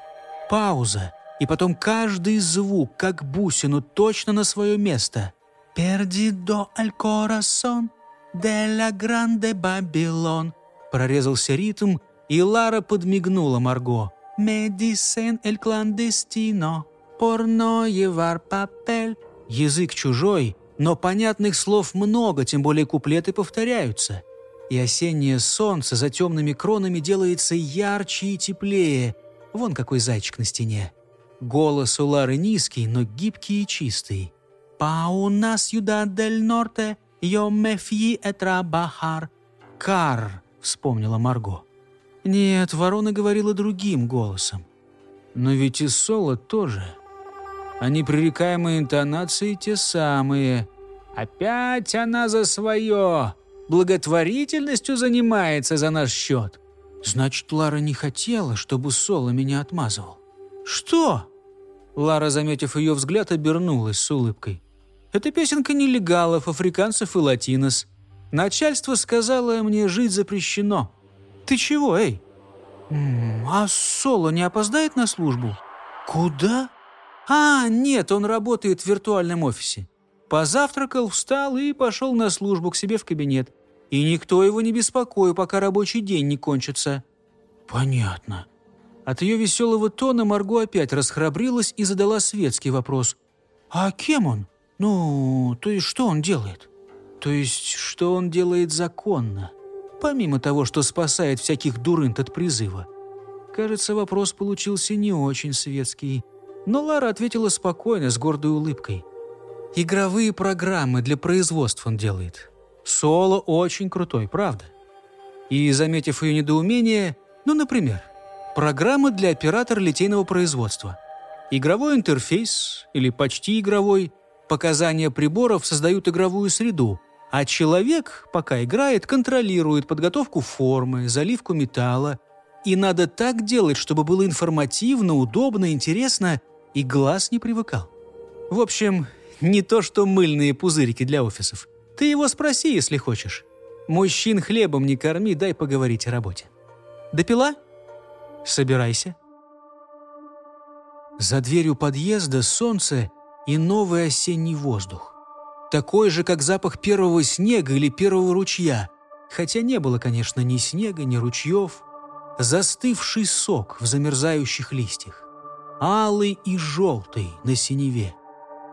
Speaker 1: Пауза, и потом каждый звук, как бусину, точно на свое место. «Perdido al corazón de la grande Babylon», прорезался ритм, и Лара подмигнула Марго. «Me dicen el clandestino, por no llevar papel». Язык чужой, но понятных слов много, тем более куплеты повторяются. И осеннее солнце за темными кронами делается ярче и теплее – Вон какой зайчик на стене. Голос у Лары низкий, но гибкий и чистый. «Па у нас юда дель норте, me fui a trabajar». «Кар», — вспомнила Марго. Нет, ворона говорила другим голосом. Но ведь и соло тоже. А непререкаемые интонации те самые. Опять она за свое. Благотворительностью занимается за наш счет. Значит, Лара не хотела, чтобы Соло меня отмазывал. «Что?» Лара, заметив ее взгляд, обернулась с улыбкой. «Это песенка нелегалов, африканцев и латинос. Начальство сказало мне, жить запрещено. Ты чего, эй?» «А Соло не опоздает на службу?» «Куда?» «А, нет, он работает в виртуальном офисе. Позавтракал, встал и пошел на службу к себе в кабинет и никто его не беспокоит, пока рабочий день не кончится». «Понятно». От ее веселого тона Марго опять расхрабрилась и задала светский вопрос. «А кем он? Ну, то есть что он делает?» «То есть что он делает законно?» помимо того, что спасает всяких дурынт от призыва? Кажется, вопрос получился не очень светский. Но Лара ответила спокойно, с гордой улыбкой. «Игровые программы для производств он делает. Соло очень крутой, правда?» И, заметив ее недоумение, ну, например, программа для оператора литейного производства. Игровой интерфейс или почти игровой, показания приборов создают игровую среду, а человек, пока играет, контролирует подготовку формы, заливку металла. И надо так делать, чтобы было информативно, удобно, интересно и глаз не привыкал. В общем, не то что мыльные пузырики для офисов. Ты его спроси, если хочешь. Мужчин хлебом не корми, дай поговорить о работе. Допила? Собирайся. За дверью подъезда солнце и новый осенний воздух. Такой же, как запах первого снега или первого ручья. Хотя не было, конечно, ни снега, ни ручьев. Застывший сок в замерзающих листьях. Алый и желтый на синеве.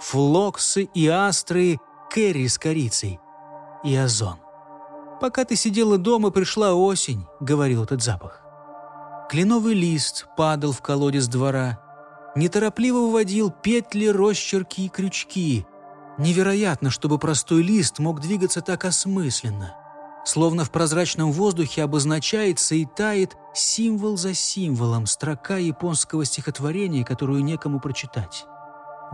Speaker 1: Флоксы и астры, керри с корицей. И озон. «Пока ты сидела дома, пришла осень», — говорил этот запах. Кленовый лист падал в колодец двора. Неторопливо выводил петли, росчерки и крючки. Невероятно, чтобы простой лист мог двигаться так осмысленно. Словно в прозрачном воздухе обозначается и тает символ за символом строка японского стихотворения, которую некому прочитать.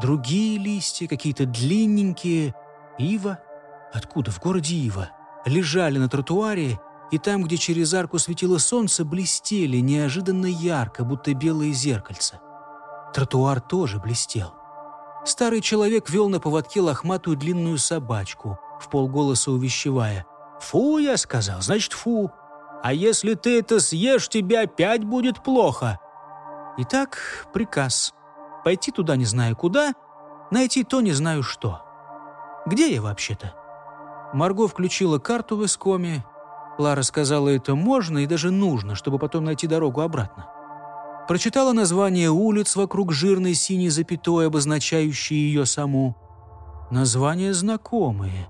Speaker 1: Другие листья, какие-то длинненькие. Ива? Откуда? В городе Ива лежали на тротуаре, и там, где через арку светило солнце, блестели неожиданно ярко, будто белые зеркальца. Тротуар тоже блестел. Старый человек вел на поводке лохматую длинную собачку, в полголоса увещевая. «Фу, я сказал, значит, фу. А если ты это съешь, тебе опять будет плохо». Итак, приказ. Пойти туда не знаю куда, найти то не знаю что. Где я вообще-то? Марго включила карту в Эскоме. Лара сказала, это можно и даже нужно, чтобы потом найти дорогу обратно. Прочитала название улиц вокруг жирной синей запятой, обозначающей ее саму. Названия знакомые.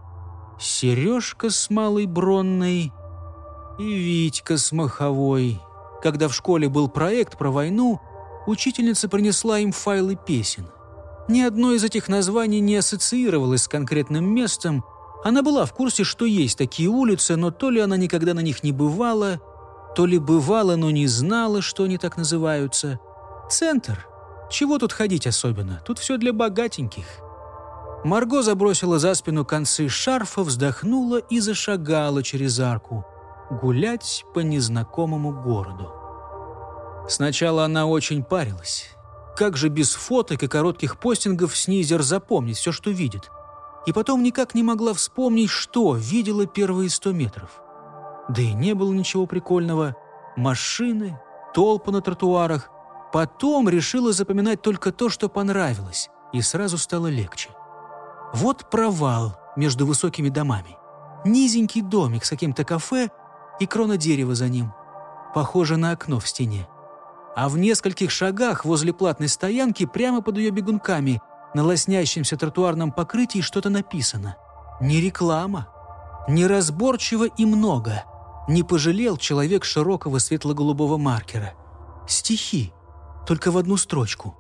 Speaker 1: Сережка с малой бронной и Витька с маховой. Когда в школе был проект про войну, учительница принесла им файлы песен. Ни одно из этих названий не ассоциировалось с конкретным местом, она была в курсе, что есть такие улицы, но то ли она никогда на них не бывала, то ли бывала, но не знала, что они так называются. Центр. Чего тут ходить особенно? Тут все для богатеньких. Марго забросила за спину концы шарфа, вздохнула и зашагала через арку. Гулять по незнакомому городу. Сначала она очень парилась. Как же без фоток и коротких постингов снизер запомнить все, что видит? и потом никак не могла вспомнить, что видела первые сто метров. Да и не было ничего прикольного. Машины, толпы на тротуарах. Потом решила запоминать только то, что понравилось, и сразу стало легче. Вот провал между высокими домами. Низенький домик с каким-то кафе и крона дерева за ним. Похоже на окно в стене. А в нескольких шагах возле платной стоянки, прямо под ее бегунками, на лоснящемся тротуарном покрытии что-то написано. Не реклама. Неразборчиво и много. Не пожалел человек широкого светло-голубого маркера. Стихи. Только в одну строчку.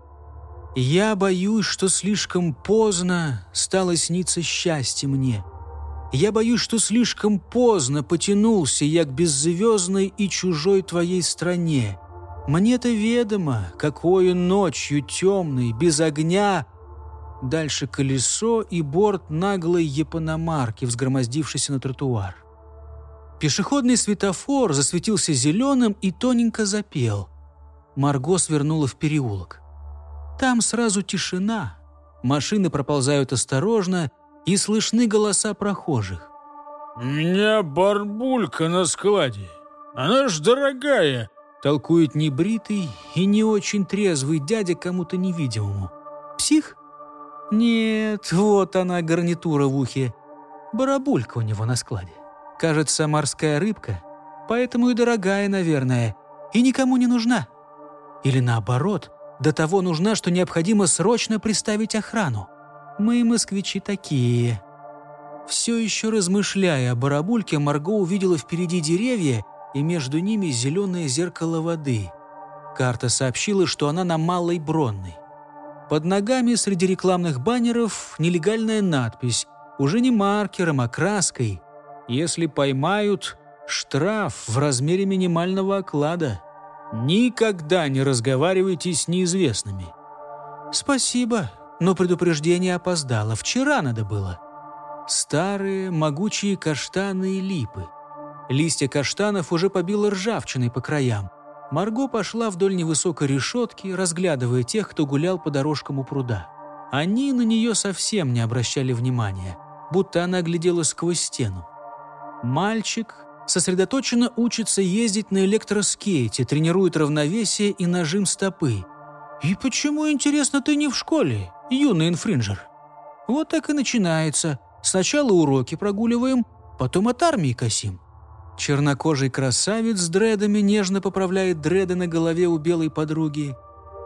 Speaker 1: «Я боюсь, что слишком поздно стало сниться счастье мне. Я боюсь, что слишком поздно потянулся я к беззвездной и чужой твоей стране. Мне-то ведомо, какое ночью темной, без огня, Дальше колесо и борт наглой япономарки, взгромоздившейся на тротуар. Пешеходный светофор засветился зеленым и тоненько запел. Марго свернула в переулок. Там сразу тишина. Машины проползают осторожно, и слышны голоса прохожих.
Speaker 4: «У меня барбулька на складе. Она ж дорогая!»
Speaker 1: Толкует небритый и не очень трезвый дядя кому-то невидимому. «Псих?» Нет, вот она, гарнитура в ухе. Барабулька у него на складе. Кажется, морская рыбка, поэтому и дорогая, наверное, и никому не нужна. Или наоборот, до того нужна, что необходимо срочно приставить охрану. Мы, москвичи, такие. Все еще размышляя о барабульке, Марго увидела впереди деревья и между ними зеленое зеркало воды. Карта сообщила, что она на Малой Бронной. Под ногами среди рекламных баннеров нелегальная надпись, уже не маркером, а краской. Если поймают, штраф в размере минимального оклада. Никогда не разговаривайте с неизвестными. Спасибо, но предупреждение опоздало. Вчера надо было. Старые, могучие каштаны и липы. Листья каштанов уже побило ржавчиной по краям. Марго пошла вдоль невысокой решетки, разглядывая тех, кто гулял по дорожкам у пруда. Они на нее совсем не обращали внимания, будто она глядела сквозь стену. Мальчик сосредоточенно учится ездить на электроскейте, тренирует равновесие и нажим стопы. И почему, интересно, ты не в школе, юный инфринжер? Вот так и начинается. Сначала уроки прогуливаем, потом от армии косим. Чернокожий красавец с дредами нежно поправляет дреды на голове у белой подруги.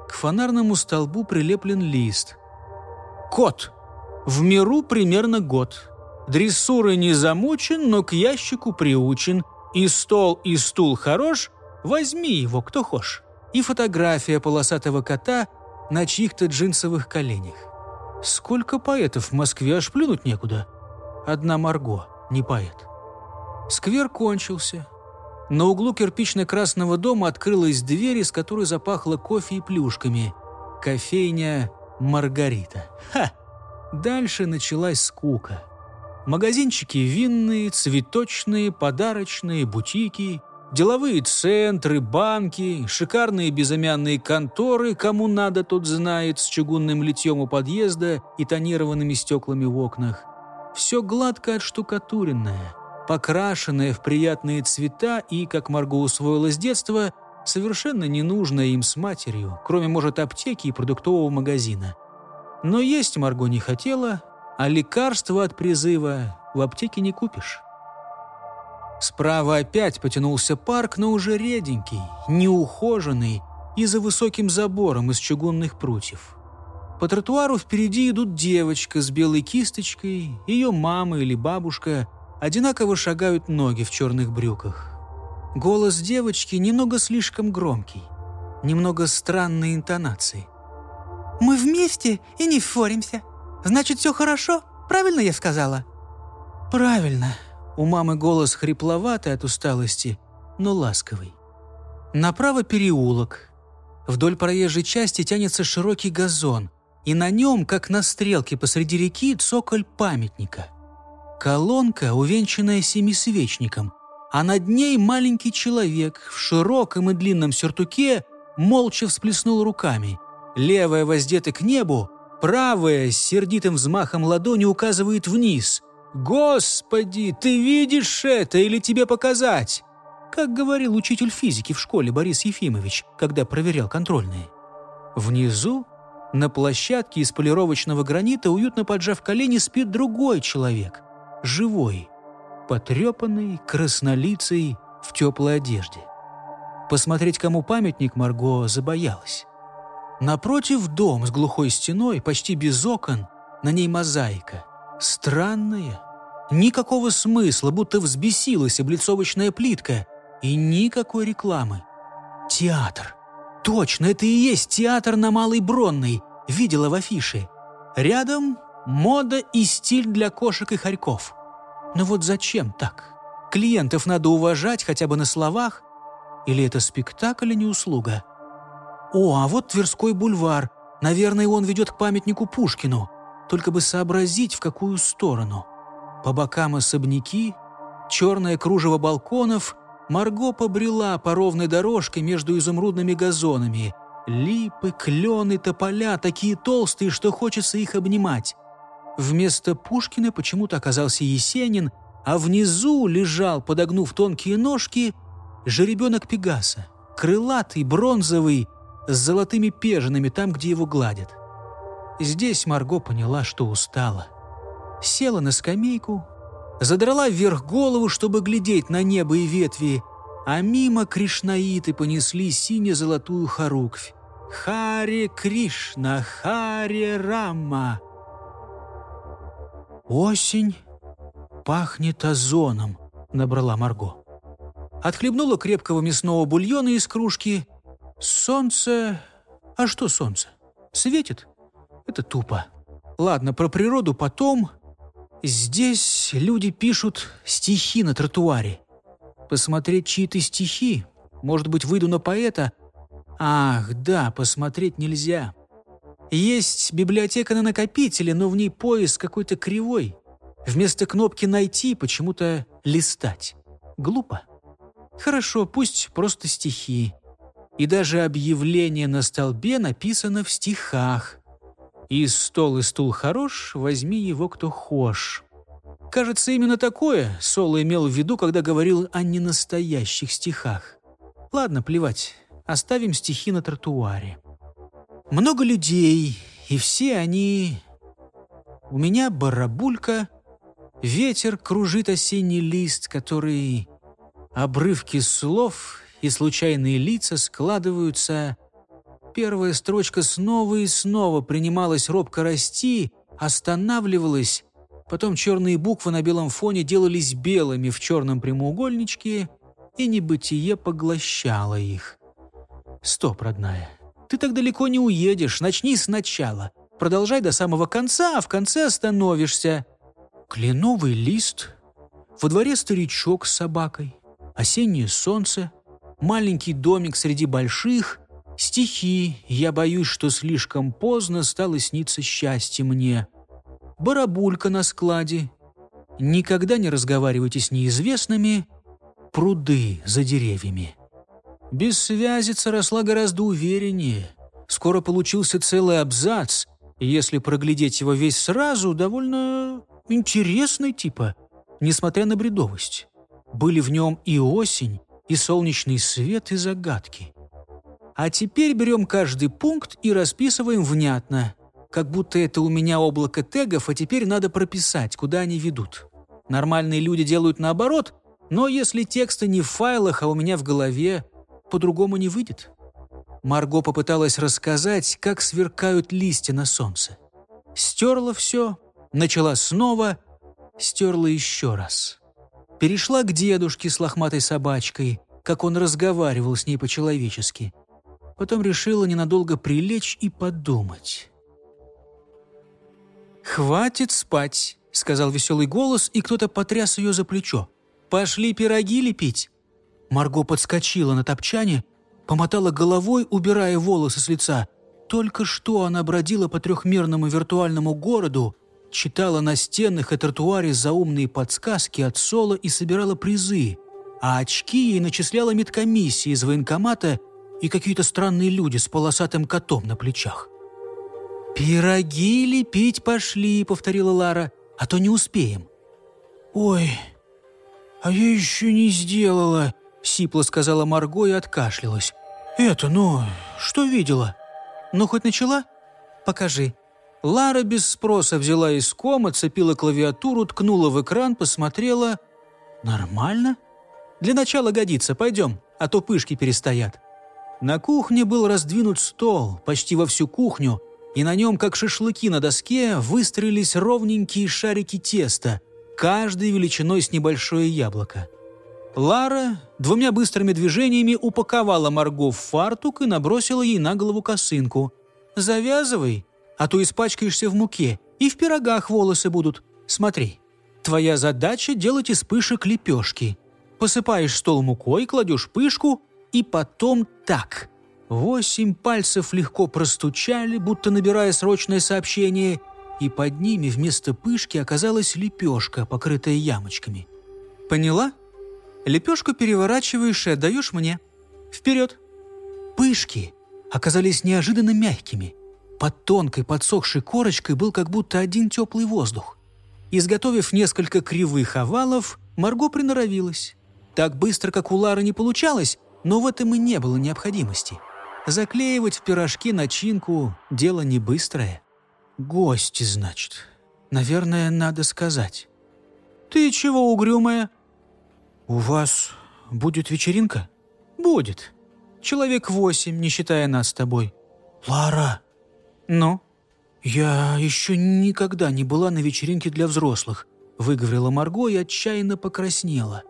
Speaker 1: К фонарному столбу прилеплен лист. Кот. В миру примерно год. Дрессуры не замучен, но к ящику приучен. И стол, и стул хорош, возьми его, кто хошь. И фотография полосатого кота на чьих-то джинсовых коленях. Сколько поэтов в Москве, аж плюнуть некуда. Одна Марго, не поэт. Сквер кончился. На углу кирпично-красного дома открылась дверь, из которой запахло кофе и плюшками. Кофейня «Маргарита». Ха! Дальше началась скука. Магазинчики винные, цветочные, подарочные, бутики, деловые центры, банки, шикарные безымянные конторы, кому надо, тот знает, с чугунным литьем у подъезда и тонированными стеклами в окнах. Все гладко отштукатуренное – покрашенная в приятные цвета и, как Марго усвоила с детства, совершенно ненужная им с матерью, кроме, может, аптеки и продуктового магазина. Но есть Марго не хотела, а лекарства от призыва в аптеке не купишь. Справа опять потянулся парк, но уже реденький, неухоженный и за высоким забором из чугунных прутьев. По тротуару впереди идут девочка с белой кисточкой, ее мама или бабушка – Одинаково шагают ноги в черных брюках. Голос девочки немного слишком громкий, немного странной интонации.
Speaker 7: «Мы вместе и не форимся. Значит, все хорошо? Правильно я сказала?»
Speaker 1: «Правильно». У мамы голос хрипловатый от усталости, но ласковый. Направо переулок. Вдоль проезжей части тянется широкий газон, и на нем, как на стрелке посреди реки, цоколь памятника – Колонка, увенчанная семисвечником, а над ней маленький человек в широком и длинном сюртуке молча всплеснул руками. Левая воздета к небу, правая с сердитым взмахом ладони указывает вниз. «Господи, ты видишь это или тебе показать?» Как говорил учитель физики в школе Борис Ефимович, когда проверял контрольные. Внизу, на площадке из полировочного гранита, уютно поджав колени, спит другой человек – живой, потрепанный, краснолицый, в теплой одежде. Посмотреть, кому памятник, Марго забоялась. Напротив дом с глухой стеной, почти без окон, на ней мозаика. Странная. Никакого смысла, будто взбесилась облицовочная плитка. И никакой рекламы. Театр. Точно, это и есть театр на Малой Бронной. Видела в афише. Рядом Мода и стиль для кошек и хорьков. Но вот зачем так? Клиентов надо уважать хотя бы на словах? Или это спектакль, а не услуга? О, а вот Тверской бульвар. Наверное, он ведет к памятнику Пушкину. Только бы сообразить, в какую сторону. По бокам особняки, черное кружево балконов. Марго побрела по ровной дорожке между изумрудными газонами. Липы, клены, тополя такие толстые, что хочется их обнимать. Вместо Пушкина почему-то оказался Есенин, а внизу лежал, подогнув тонкие ножки, жеребенок Пегаса, крылатый, бронзовый, с золотыми пежинами там, где его гладят. Здесь Марго поняла, что устала. Села на скамейку, задрала вверх голову, чтобы глядеть на небо и ветви, а мимо кришнаиты понесли сине-золотую хоруквь. «Харе Кришна, Харе Рама!» Осень, «Пахнет озоном», — набрала Марго. Отхлебнула крепкого мясного бульона из кружки. Солнце... А что солнце? Светит? Это тупо. Ладно, про природу потом. Здесь люди пишут стихи на тротуаре. Посмотреть чьи-то стихи? Может быть, выйду на поэта? Ах, да, посмотреть нельзя. Есть библиотека на накопителе, но в ней поиск какой-то кривой. Вместо кнопки «Найти» почему-то «Листать». Глупо. Хорошо, пусть просто стихи. И даже объявление на столбе написано в стихах. «И стол и стул хорош, возьми его кто хошь». Кажется, именно такое Соло имел в виду, когда говорил о ненастоящих стихах. Ладно, плевать, оставим стихи на тротуаре. Много людей, и все они... У меня барабулька, ветер кружит осенний лист, который Обрывки слов и случайные лица складываются. Первая строчка снова и снова принималась робко расти, останавливалась, потом черные буквы на белом фоне делались белыми в черном прямоугольничке, и небытие поглощало их. «Стоп, родная, ты так далеко не уедешь, начни сначала. Продолжай до самого конца, а в конце остановишься». Кленовый лист, во дворе старичок с собакой, осеннее солнце, маленький домик среди больших, стихи «Я боюсь, что слишком поздно стало сниться счастье мне», барабулька на складе, никогда не разговаривайте с неизвестными, пруды за деревьями. Бессвязица росла гораздо увереннее. Скоро получился целый абзац, если проглядеть его весь сразу, довольно интересный типа, несмотря на бредовость. Были в нем и осень, и солнечный свет, и загадки. А теперь берем каждый пункт и расписываем внятно, как будто это у меня облако тегов, а теперь надо прописать, куда они ведут. Нормальные люди делают наоборот, но если тексты не в файлах, а у меня в голове, по-другому не выйдет. Марго попыталась рассказать, как сверкают листья на солнце. Стерла все, начала снова, стерла еще раз перешла к дедушке с лохматой собачкой, как он разговаривал с ней по-человечески. Потом решила ненадолго прилечь и подумать. «Хватит спать», — сказал веселый голос, и кто-то потряс ее за плечо. «Пошли пироги лепить». Марго подскочила на топчане, помотала головой, убирая волосы с лица. Только что она бродила по трехмерному виртуальному городу, читала на стенах и тротуаре заумные подсказки от Соло и собирала призы, а очки ей начисляла медкомиссия из военкомата и какие-то странные люди с полосатым котом на плечах. «Пироги лепить пошли», — повторила Лара, — «а то не успеем». «Ой, а я еще не сделала», — сипло сказала Марго и откашлялась. «Это, ну, что видела?» «Ну, хоть начала?» «Покажи», Лара без спроса взяла из кома, цепила клавиатуру, ткнула в экран, посмотрела. «Нормально? Для начала годится, пойдем, а то пышки перестоят». На кухне был раздвинут стол, почти во всю кухню, и на нем, как шашлыки на доске, выстроились ровненькие шарики теста, каждый величиной с небольшое яблоко. Лара двумя быстрыми движениями упаковала Марго в фартук и набросила ей на голову косынку. «Завязывай», а то испачкаешься в муке, и в пирогах волосы будут. Смотри, твоя задача делать из пышек лепешки. Посыпаешь стол мукой, кладешь пышку, и потом так. Восемь пальцев легко простучали, будто набирая срочное сообщение, и под ними вместо пышки оказалась лепешка, покрытая ямочками. Поняла? Лепешку переворачиваешь и отдаешь мне. Вперед! Пышки оказались неожиданно мягкими – под тонкой подсохшей корочкой был как будто один теплый воздух. Изготовив несколько кривых овалов, Марго приноровилась. Так быстро, как у Лары, не получалось, но в этом и не было необходимости. Заклеивать в пирожки начинку – дело не быстрое. «Гости, значит. Наверное, надо сказать». «Ты чего угрюмая?» «У вас будет вечеринка?» «Будет. Человек восемь, не считая нас с тобой». «Лара!» «Ну?» «Я еще никогда не была на вечеринке для взрослых. выговорила Марго и отчаянно покраснела.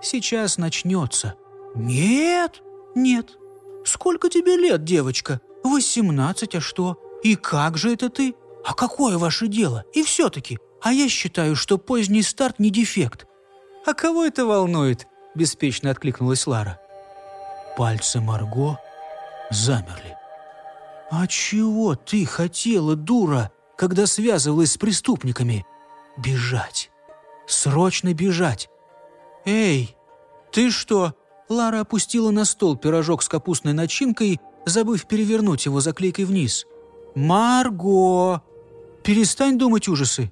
Speaker 1: «Сейчас начнется». «Нет, нет. Сколько тебе лет, девочка? Восемнадцать, а что? И как же это ты? А какое ваше дело? И все-таки, а я считаю, что поздний старт не дефект». «А кого это волнует?» – беспечно откликнулась Лара. Пальцы Марго замерли. «А чего ты хотела, дура, когда связывалась с преступниками? Бежать. Срочно бежать. Эй, ты что?» Лара опустила на стол пирожок с капустной начинкой, забыв перевернуть его заклейкой вниз. «Марго! Перестань думать ужасы.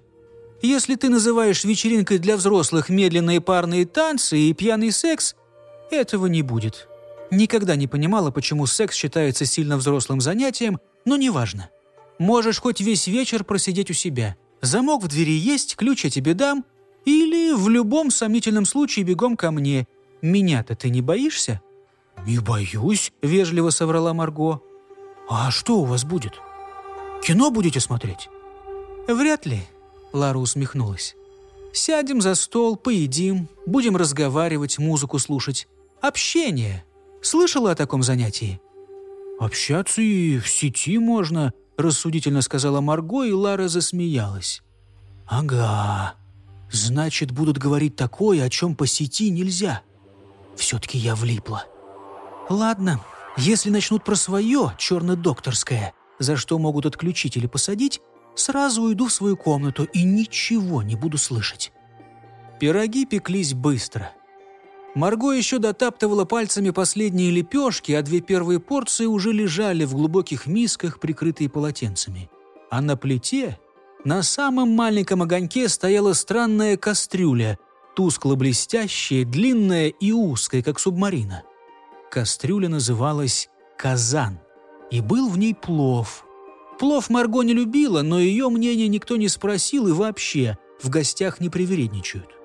Speaker 1: Если ты называешь вечеринкой для взрослых медленные парные танцы и пьяный секс, этого не будет. Никогда не понимала, почему секс считается сильно взрослым занятием, но неважно. Можешь хоть весь вечер просидеть у себя. Замок в двери есть, ключ я тебе дам. Или в любом сомнительном случае бегом ко мне. Меня-то ты не боишься?» «Не боюсь», — вежливо соврала Марго. «А что у вас будет? Кино будете смотреть?» «Вряд ли», — Лара усмехнулась. «Сядем за стол, поедим, будем разговаривать, музыку слушать. Общение. Слышала о таком занятии?» «Общаться и в сети можно», — рассудительно сказала Марго, и Лара засмеялась. «Ага, значит, будут говорить такое, о чем по сети нельзя. Все-таки я влипла». «Ладно, если начнут про свое, черно-докторское, за что могут отключить или посадить, сразу уйду в свою комнату и ничего не буду слышать». Пироги пеклись быстро. Марго еще дотаптывала пальцами последние лепешки, а две первые порции уже лежали в глубоких мисках, прикрытые полотенцами. А на плите, на самом маленьком огоньке, стояла странная кастрюля, тускло-блестящая, длинная и узкая, как субмарина. Кастрюля называлась «казан», и был в ней плов. Плов Марго не любила, но ее мнение никто не спросил и вообще в гостях не привередничают.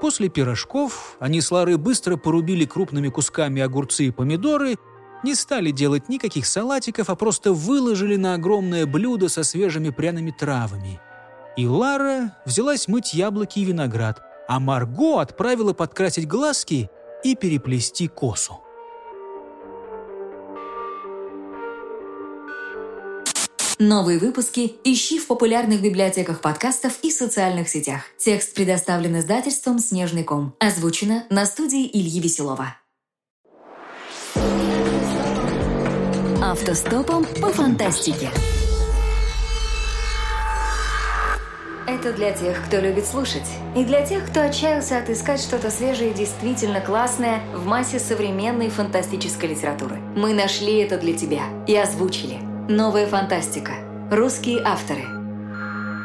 Speaker 1: После пирожков они с Ларой быстро порубили крупными кусками огурцы и помидоры, не стали делать никаких салатиков, а просто выложили на огромное блюдо со свежими пряными травами. И Лара взялась мыть яблоки и виноград, а Марго отправила подкрасить глазки и переплести косу.
Speaker 5: Новые выпуски ищи в популярных библиотеках подкастов и социальных сетях. Текст предоставлен издательством «Снежный ком». Озвучено на студии Ильи Веселова.
Speaker 6: Автостопом по фантастике.
Speaker 5: Это для тех, кто любит слушать, и для тех, кто отчаялся отыскать что-то свежее и действительно классное в массе современной фантастической литературы. Мы нашли это для тебя и озвучили – Новая фантастика. Русские авторы.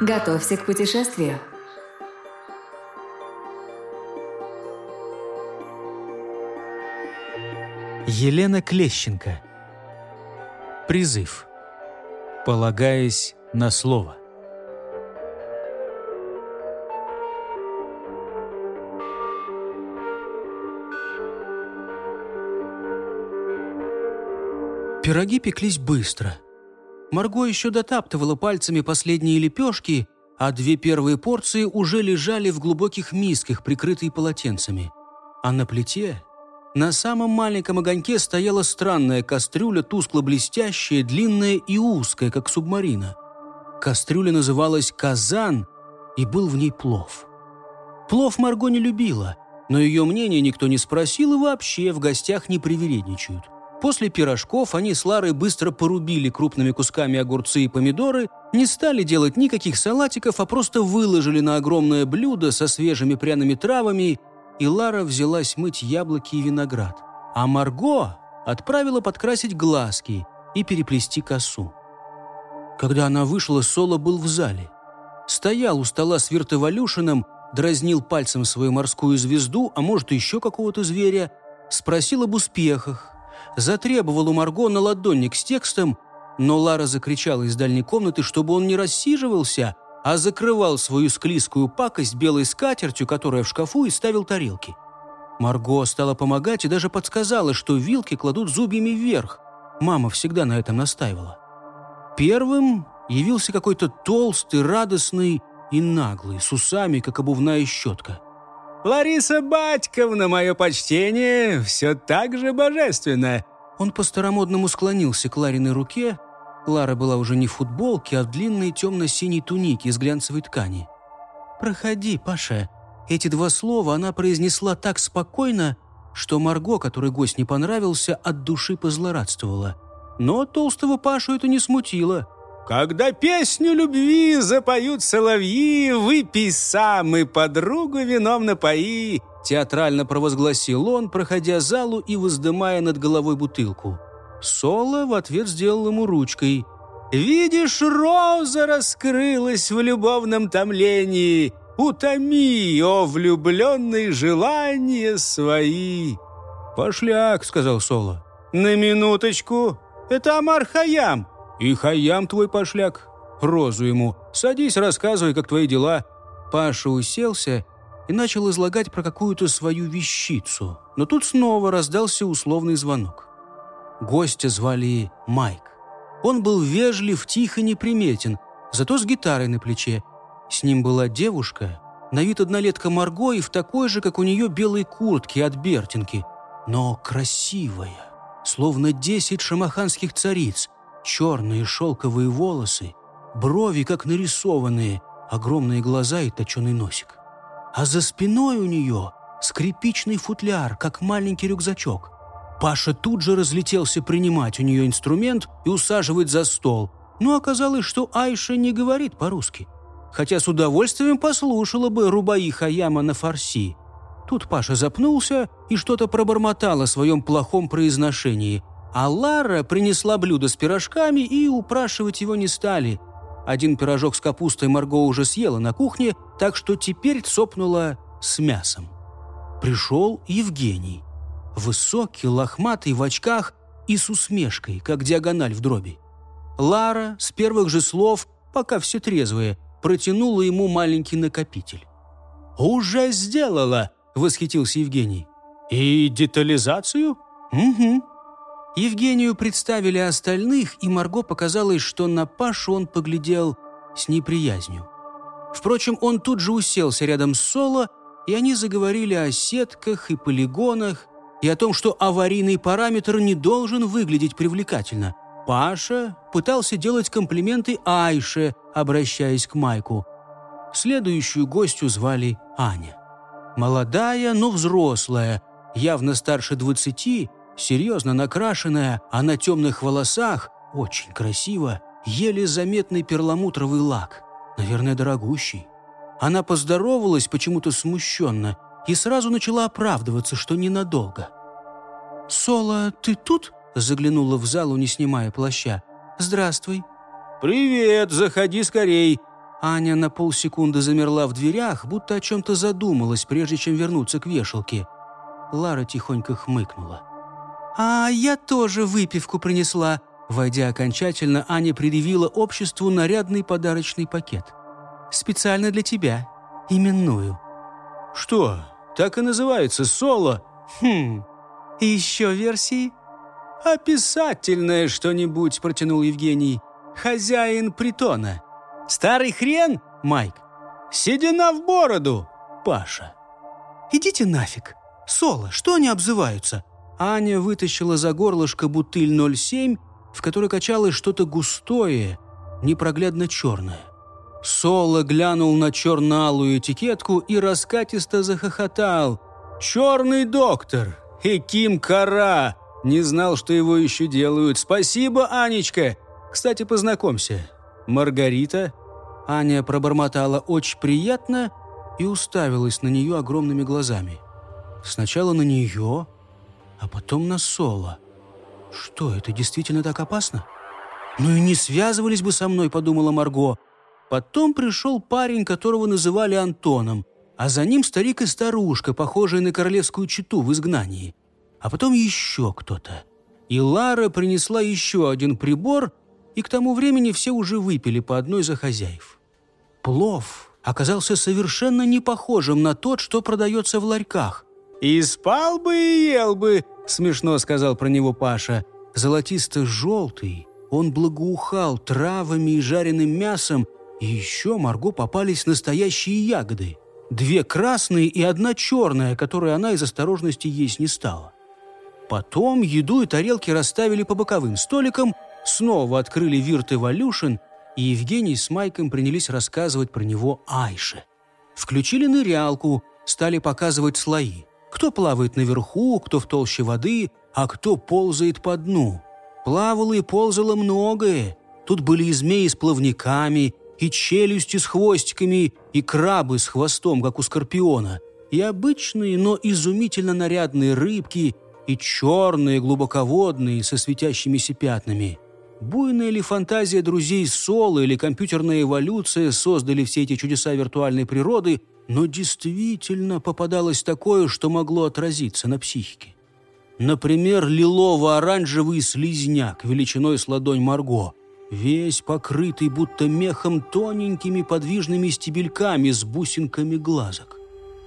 Speaker 5: Готовься к путешествию.
Speaker 1: Елена Клещенко. Призыв. Полагаясь на слово. Пироги пеклись быстро – Марго еще дотаптывала пальцами последние лепешки, а две первые порции уже лежали в глубоких мисках, прикрытые полотенцами. А на плите, на самом маленьком огоньке стояла странная кастрюля, тускло-блестящая, длинная и узкая, как субмарина. Кастрюля называлась «казан», и был в ней плов. Плов Марго не любила, но ее мнение никто не спросил и вообще в гостях не привередничают. После пирожков они с Ларой быстро порубили крупными кусками огурцы и помидоры, не стали делать никаких салатиков, а просто выложили на огромное блюдо со свежими пряными травами, и Лара взялась мыть яблоки и виноград. А Марго отправила подкрасить глазки и переплести косу. Когда она вышла, Соло был в зале. Стоял у стола с Виртовалюшиным, дразнил пальцем свою морскую звезду, а может, еще какого-то зверя, спросил об успехах, затребовал у Марго на ладонник с текстом, но Лара закричала из дальней комнаты, чтобы он не рассиживался, а закрывал свою склизкую пакость белой скатертью, которая в шкафу, и ставил тарелки. Марго стала помогать и даже подсказала, что вилки кладут зубьями вверх. Мама всегда на этом настаивала. Первым явился какой-то толстый, радостный и наглый, с усами, как обувная щетка.
Speaker 4: «Лариса Батьковна, мое почтение, все так же божественно!»
Speaker 1: Он по-старомодному склонился к Лариной руке. Лара была уже не в футболке, а в длинной темно-синей тунике из глянцевой ткани. «Проходи, Паша». Эти два слова она произнесла так спокойно, что Марго, которой гость не понравился, от души позлорадствовала. Но толстого Пашу это не смутило.
Speaker 4: «Когда песню любви запоют соловьи, выпей сам и подругу вином напои!»
Speaker 1: Театрально провозгласил он, проходя залу и воздымая над головой бутылку. Соло в ответ сделал ему ручкой.
Speaker 4: «Видишь, роза раскрылась в любовном томлении, Утоми, о влюбленные желания свои!»
Speaker 1: «Пошляк», — сказал Соло.
Speaker 4: «На минуточку, это Амар Хаям!»
Speaker 1: «И Хаям твой пошляк!» Розу ему. «Садись, рассказывай, как твои дела». Паша уселся и начал излагать про какую-то свою вещицу. Но тут снова раздался условный звонок. Гостя звали Майк. Он был вежлив, тих и неприметен, зато с гитарой на плече. С ним была девушка, на вид однолетка Марго и в такой же, как у нее, белой куртке от Бертинки, но красивая, словно десять шамаханских цариц, черные шелковые волосы, брови, как нарисованные, огромные глаза и точеный носик. А за спиной у нее скрипичный футляр, как маленький рюкзачок. Паша тут же разлетелся принимать у нее инструмент и усаживать за стол, но оказалось, что Айша не говорит по-русски – хотя с удовольствием послушала бы Рубаи Хаяма на фарси. Тут Паша запнулся и что-то пробормотал о своем плохом произношении, а Лара принесла блюдо с пирожками и упрашивать его не стали. Один пирожок с капустой Марго уже съела на кухне, так что теперь цопнула с мясом. Пришел Евгений. Высокий, лохматый, в очках и с усмешкой, как диагональ в дроби. Лара с первых же слов, пока все трезвые – протянула ему маленький накопитель.
Speaker 4: «Уже сделала!» – восхитился Евгений. «И детализацию?»
Speaker 1: «Угу». Евгению представили остальных, и Марго показалось, что на Пашу он поглядел с неприязнью. Впрочем, он тут же уселся рядом с Соло, и они заговорили о сетках и полигонах, и о том, что аварийный параметр не должен выглядеть привлекательно – Паша пытался делать комплименты Айше, обращаясь к Майку. Следующую гостью звали Аня. Молодая, но взрослая, явно старше двадцати, серьезно накрашенная, а на темных волосах, очень красиво, еле заметный перламутровый лак, наверное, дорогущий. Она поздоровалась почему-то смущенно и сразу начала оправдываться, что ненадолго. «Соло, ты тут?» Заглянула в залу, не снимая плаща. «Здравствуй».
Speaker 4: «Привет, заходи скорей».
Speaker 1: Аня на полсекунды замерла в дверях, будто о чем-то задумалась, прежде чем вернуться к вешалке. Лара тихонько хмыкнула. «А я тоже выпивку принесла». Войдя окончательно, Аня предъявила обществу нарядный подарочный пакет. «Специально для тебя. Именную».
Speaker 4: «Что, так и называется соло?»
Speaker 1: «Хм, еще версии?»
Speaker 4: «Описательное что-нибудь», — протянул Евгений. «Хозяин притона». «Старый хрен?» — Майк. «Седина в бороду!» — Паша.
Speaker 1: «Идите нафиг! Соло, что они обзываются?» Аня вытащила за горлышко бутыль 07, в которой качалось что-то густое, непроглядно черное. Соло глянул на черно-алую этикетку и раскатисто захохотал.
Speaker 4: «Черный доктор! Эким Кара! Не знал, что его еще делают. Спасибо, Анечка. Кстати, познакомься. Маргарита.
Speaker 1: Аня пробормотала очень приятно и уставилась на нее огромными глазами. Сначала на нее, а потом на Соло. Что, это действительно так опасно? Ну и не связывались бы со мной, подумала Марго. Потом пришел парень, которого называли Антоном, а за ним старик и старушка, похожие на королевскую чету в изгнании а потом еще кто-то. И Лара принесла еще один прибор, и к тому времени все уже выпили по одной за хозяев. Плов оказался совершенно не похожим на тот, что продается в ларьках.
Speaker 4: «И спал бы, и ел бы», — смешно сказал про него Паша.
Speaker 1: Золотисто-желтый, он благоухал травами и жареным мясом И еще Марго попались настоящие ягоды. Две красные и одна черная, которую она из осторожности есть не стала. Потом еду и тарелки расставили по боковым столикам, снова открыли Вирт Эволюшн, и Евгений с Майком принялись рассказывать про него Айше. Включили нырялку, стали показывать слои. Кто плавает наверху, кто в толще воды, а кто ползает по дну. Плавало и ползало многое. Тут были и змеи с плавниками, и челюсти с хвостиками, и крабы с хвостом, как у скорпиона, и обычные, но изумительно нарядные рыбки, и черные, глубоководные, со светящимися пятнами. Буйная ли фантазия друзей Соло или компьютерная эволюция создали все эти чудеса виртуальной природы, но действительно попадалось такое, что могло отразиться на психике. Например, лилово-оранжевый слизняк величиной с ладонь Марго, весь покрытый будто мехом тоненькими подвижными стебельками с бусинками глазок.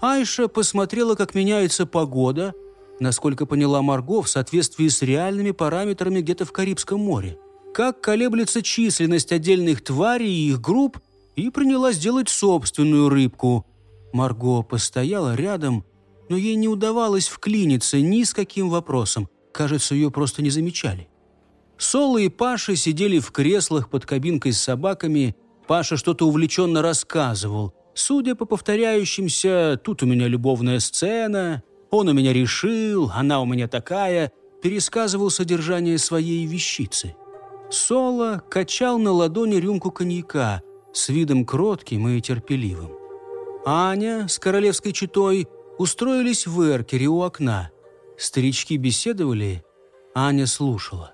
Speaker 1: Айша посмотрела, как меняется погода, насколько поняла Марго, в соответствии с реальными параметрами где-то в Карибском море, как колеблется численность отдельных тварей и их групп, и принялась делать собственную рыбку. Марго постояла рядом, но ей не удавалось вклиниться ни с каким вопросом. Кажется, ее просто не замечали. Соло и Паша сидели в креслах под кабинкой с собаками. Паша что-то увлеченно рассказывал. Судя по повторяющимся «тут у меня любовная сцена», «он у меня решил», «она у меня такая», пересказывал содержание своей вещицы. Соло качал на ладони рюмку коньяка с видом кротким и терпеливым. Аня с королевской читой устроились в эркере у окна. Старички беседовали, Аня слушала.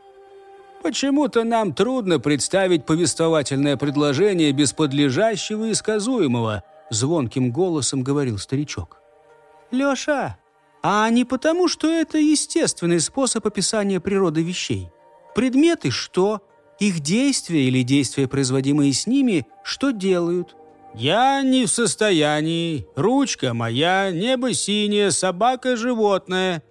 Speaker 4: Почему-то нам трудно представить повествовательное предложение без подлежащего и сказуемого, звонким голосом говорил старичок.
Speaker 1: Леша, а не потому, что это естественный способ описания природы вещей. Предметы что? Их действия или действия, производимые с ними, что делают?
Speaker 4: «Я не в состоянии. Ручка моя, небо синее, собака животное».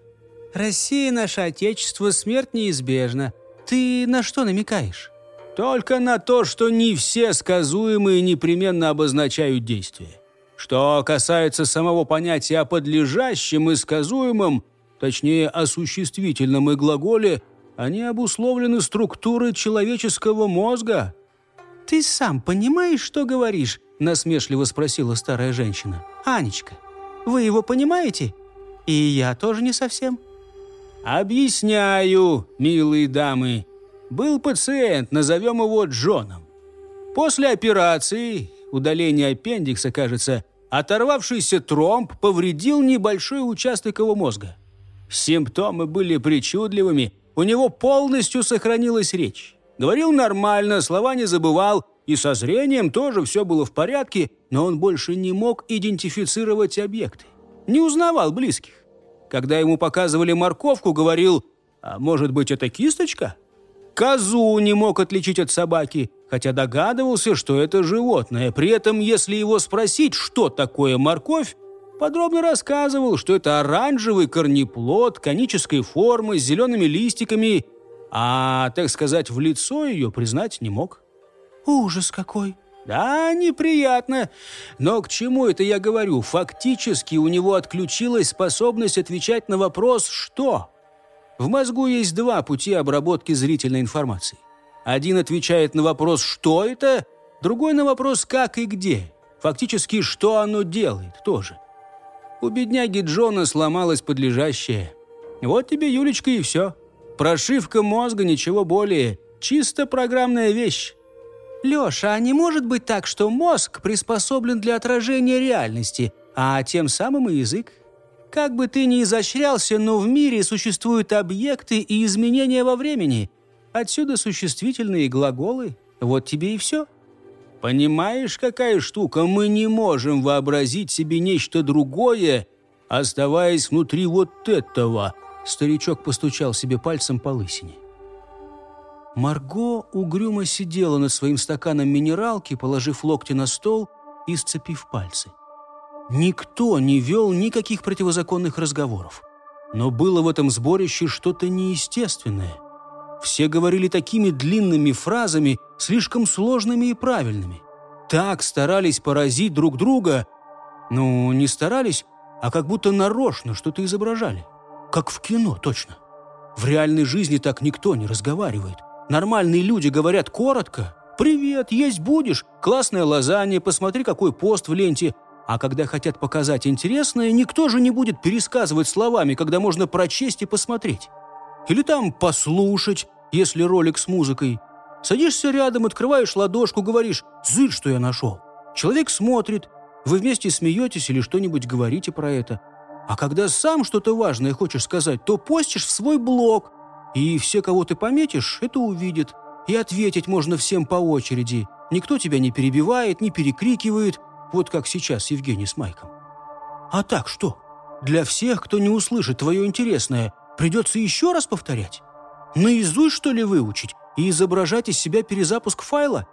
Speaker 1: «Россия, наше отечество, смерть неизбежна. Ты на что намекаешь?»
Speaker 4: «Только на то, что не все сказуемые непременно обозначают действия. Что касается самого понятия о подлежащем и сказуемом, точнее, о существительном и глаголе, они обусловлены структурой человеческого мозга».
Speaker 1: «Ты сам понимаешь, что говоришь?» – насмешливо спросила старая женщина. «Анечка, вы его понимаете? И я тоже не совсем».
Speaker 4: «Объясняю, милые дамы. Был пациент, назовем его Джоном. После операции, удаления аппендикса, кажется, оторвавшийся тромб повредил небольшой участок его мозга. Симптомы были причудливыми, у него полностью сохранилась речь. Говорил нормально, слова не забывал, и со зрением тоже все было в порядке, но он больше не мог идентифицировать объекты. Не узнавал близких. Когда ему показывали морковку, говорил, а может быть это кисточка? Козу не мог отличить от собаки, хотя догадывался, что это животное. При этом, если его спросить, что такое морковь, подробно рассказывал, что это оранжевый корнеплод конической формы с зелеными листиками, а, так сказать, в лицо ее признать не мог.
Speaker 1: Ужас какой!
Speaker 4: Да, неприятно. Но к чему это я говорю? Фактически у него отключилась способность отвечать на вопрос «что?». В мозгу есть два пути обработки зрительной информации. Один отвечает на вопрос «что это?», другой на вопрос «как и где?». Фактически, что оно делает тоже. У бедняги Джона сломалось подлежащее. Вот тебе, Юлечка, и все. Прошивка мозга, ничего более. Чисто программная вещь.
Speaker 1: Леша, а не может быть так, что мозг приспособлен для отражения реальности, а тем самым и язык? Как бы ты ни изощрялся, но в мире существуют объекты и изменения во времени. Отсюда существительные глаголы. Вот тебе и все.
Speaker 4: Понимаешь, какая штука? Мы не можем вообразить себе нечто другое, оставаясь внутри вот этого. Старичок постучал себе пальцем по лысине.
Speaker 1: Марго угрюмо сидела над своим стаканом минералки, положив локти на стол и сцепив пальцы. Никто не вел никаких противозаконных разговоров. Но было в этом сборище что-то неестественное. Все говорили такими длинными фразами, слишком сложными и правильными. так старались поразить друг друга. Ну, не старались, а как будто нарочно что-то изображали. Как в кино, точно. В реальной жизни так никто не разговаривает. Нормальные люди говорят коротко. «Привет, есть будешь? Классная лазанья, посмотри, какой пост в ленте». А когда хотят показать интересное, никто же не будет пересказывать словами, когда можно прочесть и посмотреть. Или там послушать, если ролик с музыкой. Садишься рядом, открываешь ладошку, говоришь «Зырь, что я нашел». Человек смотрит, вы вместе смеетесь или что-нибудь говорите про это. А когда сам что-то важное хочешь сказать, то постишь в свой блог. И все, кого ты пометишь, это увидят. И ответить можно всем по очереди. Никто тебя не перебивает, не перекрикивает, вот как сейчас Евгений с Майком. А так что? Для всех, кто не услышит твое интересное, придется еще раз повторять? Наизусть, что ли, выучить? И изображать из себя перезапуск файла?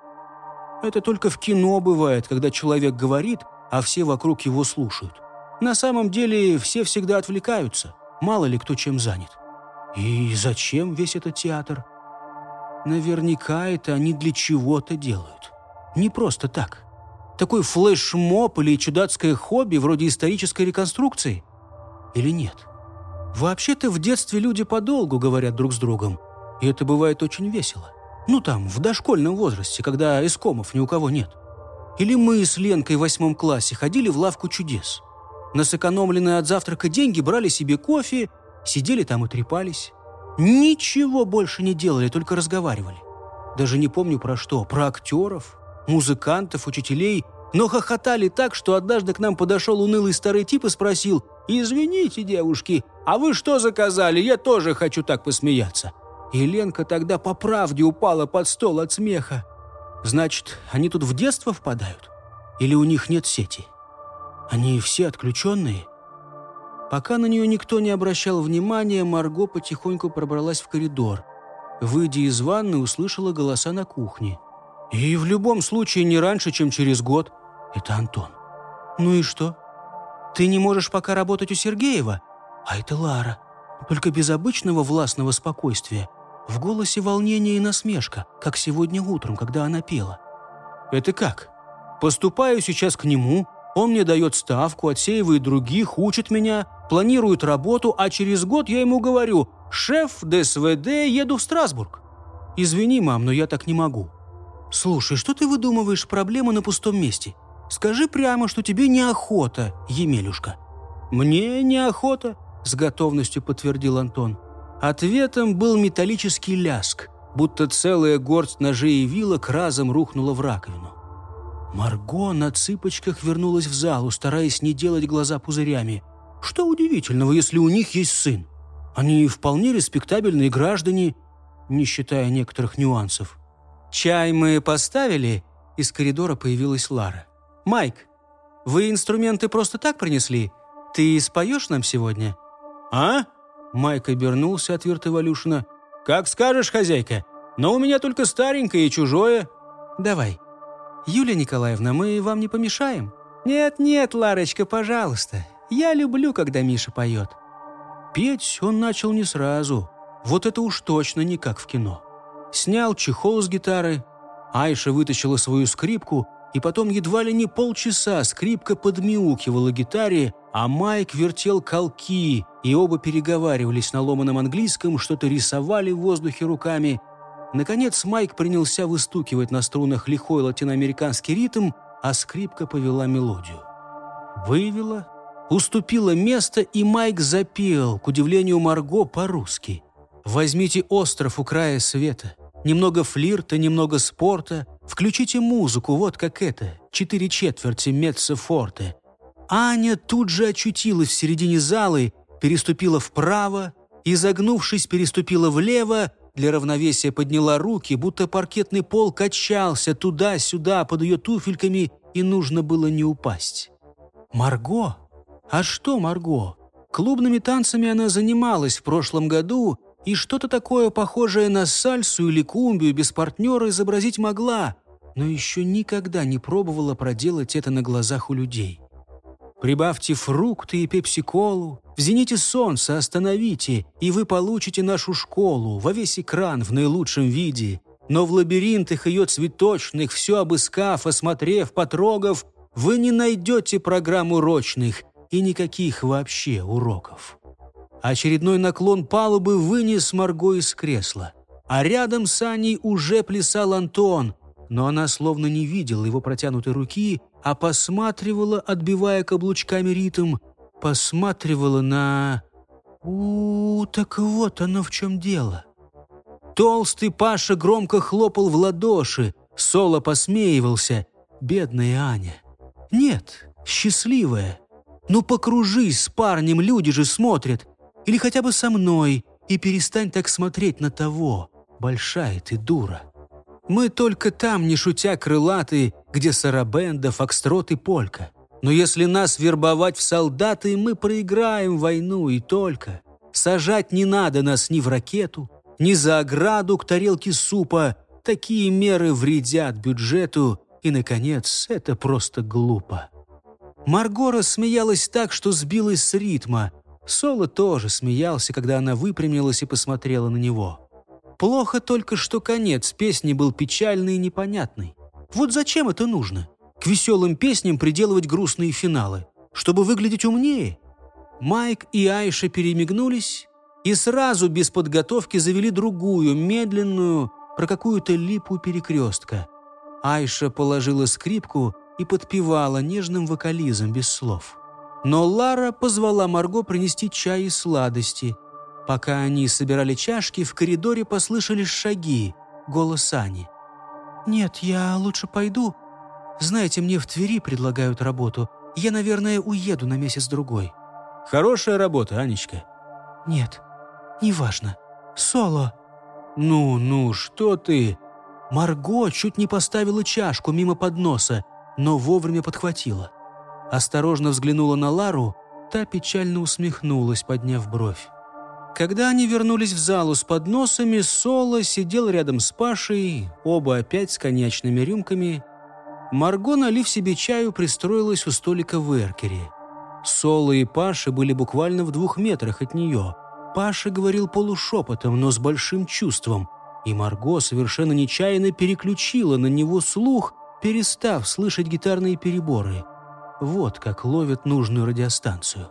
Speaker 1: Это только в кино бывает, когда человек говорит, а все вокруг его слушают. На самом деле все всегда отвлекаются, мало ли кто чем занят. И зачем весь этот театр? Наверняка это они для чего-то делают. Не просто так. Такой флешмоб или чудацкое хобби вроде исторической реконструкции? Или нет? Вообще-то в детстве люди подолгу говорят друг с другом, и это бывает очень весело. Ну там, в дошкольном возрасте, когда искомов ни у кого нет. Или мы с Ленкой в восьмом классе ходили в лавку чудес. На сэкономленные от завтрака деньги брали себе кофе, сидели там и трепались. Ничего больше не делали, только разговаривали. Даже не помню про что, про актеров, музыкантов, учителей, но хохотали так, что однажды к нам подошел унылый старый тип и спросил «Извините, девушки, а вы что заказали? Я тоже хочу так посмеяться». И Ленка тогда по правде упала под стол от смеха. Значит, они тут в детство впадают? Или у них нет сети? Они все отключенные? Пока на нее никто не обращал внимания, Марго потихоньку пробралась в коридор. Выйдя из ванны, услышала голоса на кухне. И в любом случае не раньше, чем через год. Это Антон. Ну и что? Ты не можешь пока работать у Сергеева? А это Лара. Только без обычного властного спокойствия. В голосе волнение и насмешка, как сегодня утром, когда она пела. Это как? Поступаю сейчас к нему, он мне дает ставку, отсеивает других, учит меня, планирует работу, а через год я ему говорю «Шеф, ДСВД, еду в Страсбург». «Извини, мам, но я так не могу». «Слушай, что ты выдумываешь проблемы на пустом месте? Скажи прямо, что тебе неохота, Емелюшка». «Мне неохота», — с готовностью подтвердил Антон. Ответом был металлический ляск, будто целая горсть ножей и вилок разом рухнула в раковину. Марго на цыпочках вернулась в залу, стараясь не делать глаза пузырями. Что удивительного, если у них есть сын? Они вполне респектабельные граждане, не считая некоторых нюансов. «Чай мы поставили?» Из коридора появилась Лара. «Майк, вы инструменты просто так принесли? Ты споешь нам сегодня?» «А?» Майк обернулся от Виртовалюшина. «Как скажешь, хозяйка, но у меня только старенькое и чужое». «Давай. Юлия Николаевна, мы вам не помешаем?» «Нет-нет, Ларочка, пожалуйста. Я люблю, когда Миша поет». Петь он начал не сразу. Вот это уж точно не как в кино снял чехол с гитары. Айша вытащила свою скрипку, и потом едва ли не полчаса скрипка подмяукивала гитаре, а Майк вертел колки, и оба переговаривались на ломаном английском, что-то рисовали в воздухе руками. Наконец Майк принялся выстукивать на струнах лихой латиноамериканский ритм, а скрипка повела мелодию. Вывела, уступила место, и Майк запел, к удивлению Марго, по-русски. «Возьмите остров у края света». Немного флирта, немного спорта. Включите музыку, вот как это. Четыре четверти форте. Аня тут же очутилась в середине залы, переступила вправо, изогнувшись, переступила влево, для равновесия подняла руки, будто паркетный пол качался туда-сюда под ее туфельками, и нужно было не упасть. Марго? А что Марго? Клубными танцами она занималась в прошлом году и что-то такое похожее на сальсу или кумбию без партнера изобразить могла, но еще никогда не пробовала проделать это на глазах у людей. Прибавьте фрукты и пепси-колу, в зените солнца остановите, и вы получите нашу школу во весь экран в наилучшем виде. Но в лабиринтах ее цветочных, все обыскав, осмотрев, потрогав, вы не найдете программ урочных и никаких вообще уроков. Очередной наклон палубы вынес Марго из кресла. А рядом с Аней уже плясал Антон, но она словно не видела его протянутой руки, а посматривала, отбивая каблучками ритм, посматривала на... у, -у так вот оно в чем дело. Толстый Паша громко хлопал в ладоши, Соло посмеивался. Бедная Аня. Нет, счастливая. Ну покружись с парнем, люди же смотрят. Или хотя бы со мной, и перестань так смотреть на того. Большая ты дура. Мы только там, не шутя, крылатые, где сарабенда, фокстрот и полька. Но если нас вербовать в солдаты, мы проиграем войну и только. Сажать не надо нас ни в ракету, ни за ограду к тарелке супа. Такие меры вредят бюджету, и, наконец, это просто глупо. Марго рассмеялась так, что сбилась с ритма. Соло тоже смеялся, когда она выпрямилась и посмотрела на него. Плохо только, что конец песни был печальный и непонятный. Вот зачем это нужно? К веселым песням приделывать грустные финалы. Чтобы выглядеть умнее? Майк и Айша перемигнулись и сразу без подготовки завели другую, медленную, про какую-то липу перекрестка. Айша положила скрипку и подпевала нежным вокализом без слов. Но Лара позвала Марго принести чай и сладости. Пока они собирали чашки, в коридоре послышались шаги, голос Ани. «Нет, я лучше пойду. Знаете, мне в Твери предлагают работу. Я, наверное, уеду на месяц-другой».
Speaker 3: «Хорошая работа, Анечка».
Speaker 1: «Нет, неважно. Соло».
Speaker 3: «Ну, ну, что ты?»
Speaker 1: Марго чуть не поставила чашку мимо подноса, но вовремя подхватила. Осторожно взглянула на Лару, та печально усмехнулась, подняв бровь. Когда они вернулись в залу с подносами, Соло сидел рядом с Пашей, оба опять с коньячными рюмками. Марго, налив себе чаю, пристроилась у столика в эркере. Соло и Паша были буквально в двух метрах от нее. Паша говорил полушепотом, но с большим чувством, и Марго совершенно нечаянно переключила на него слух, перестав слышать гитарные переборы. Вот как ловят нужную радиостанцию.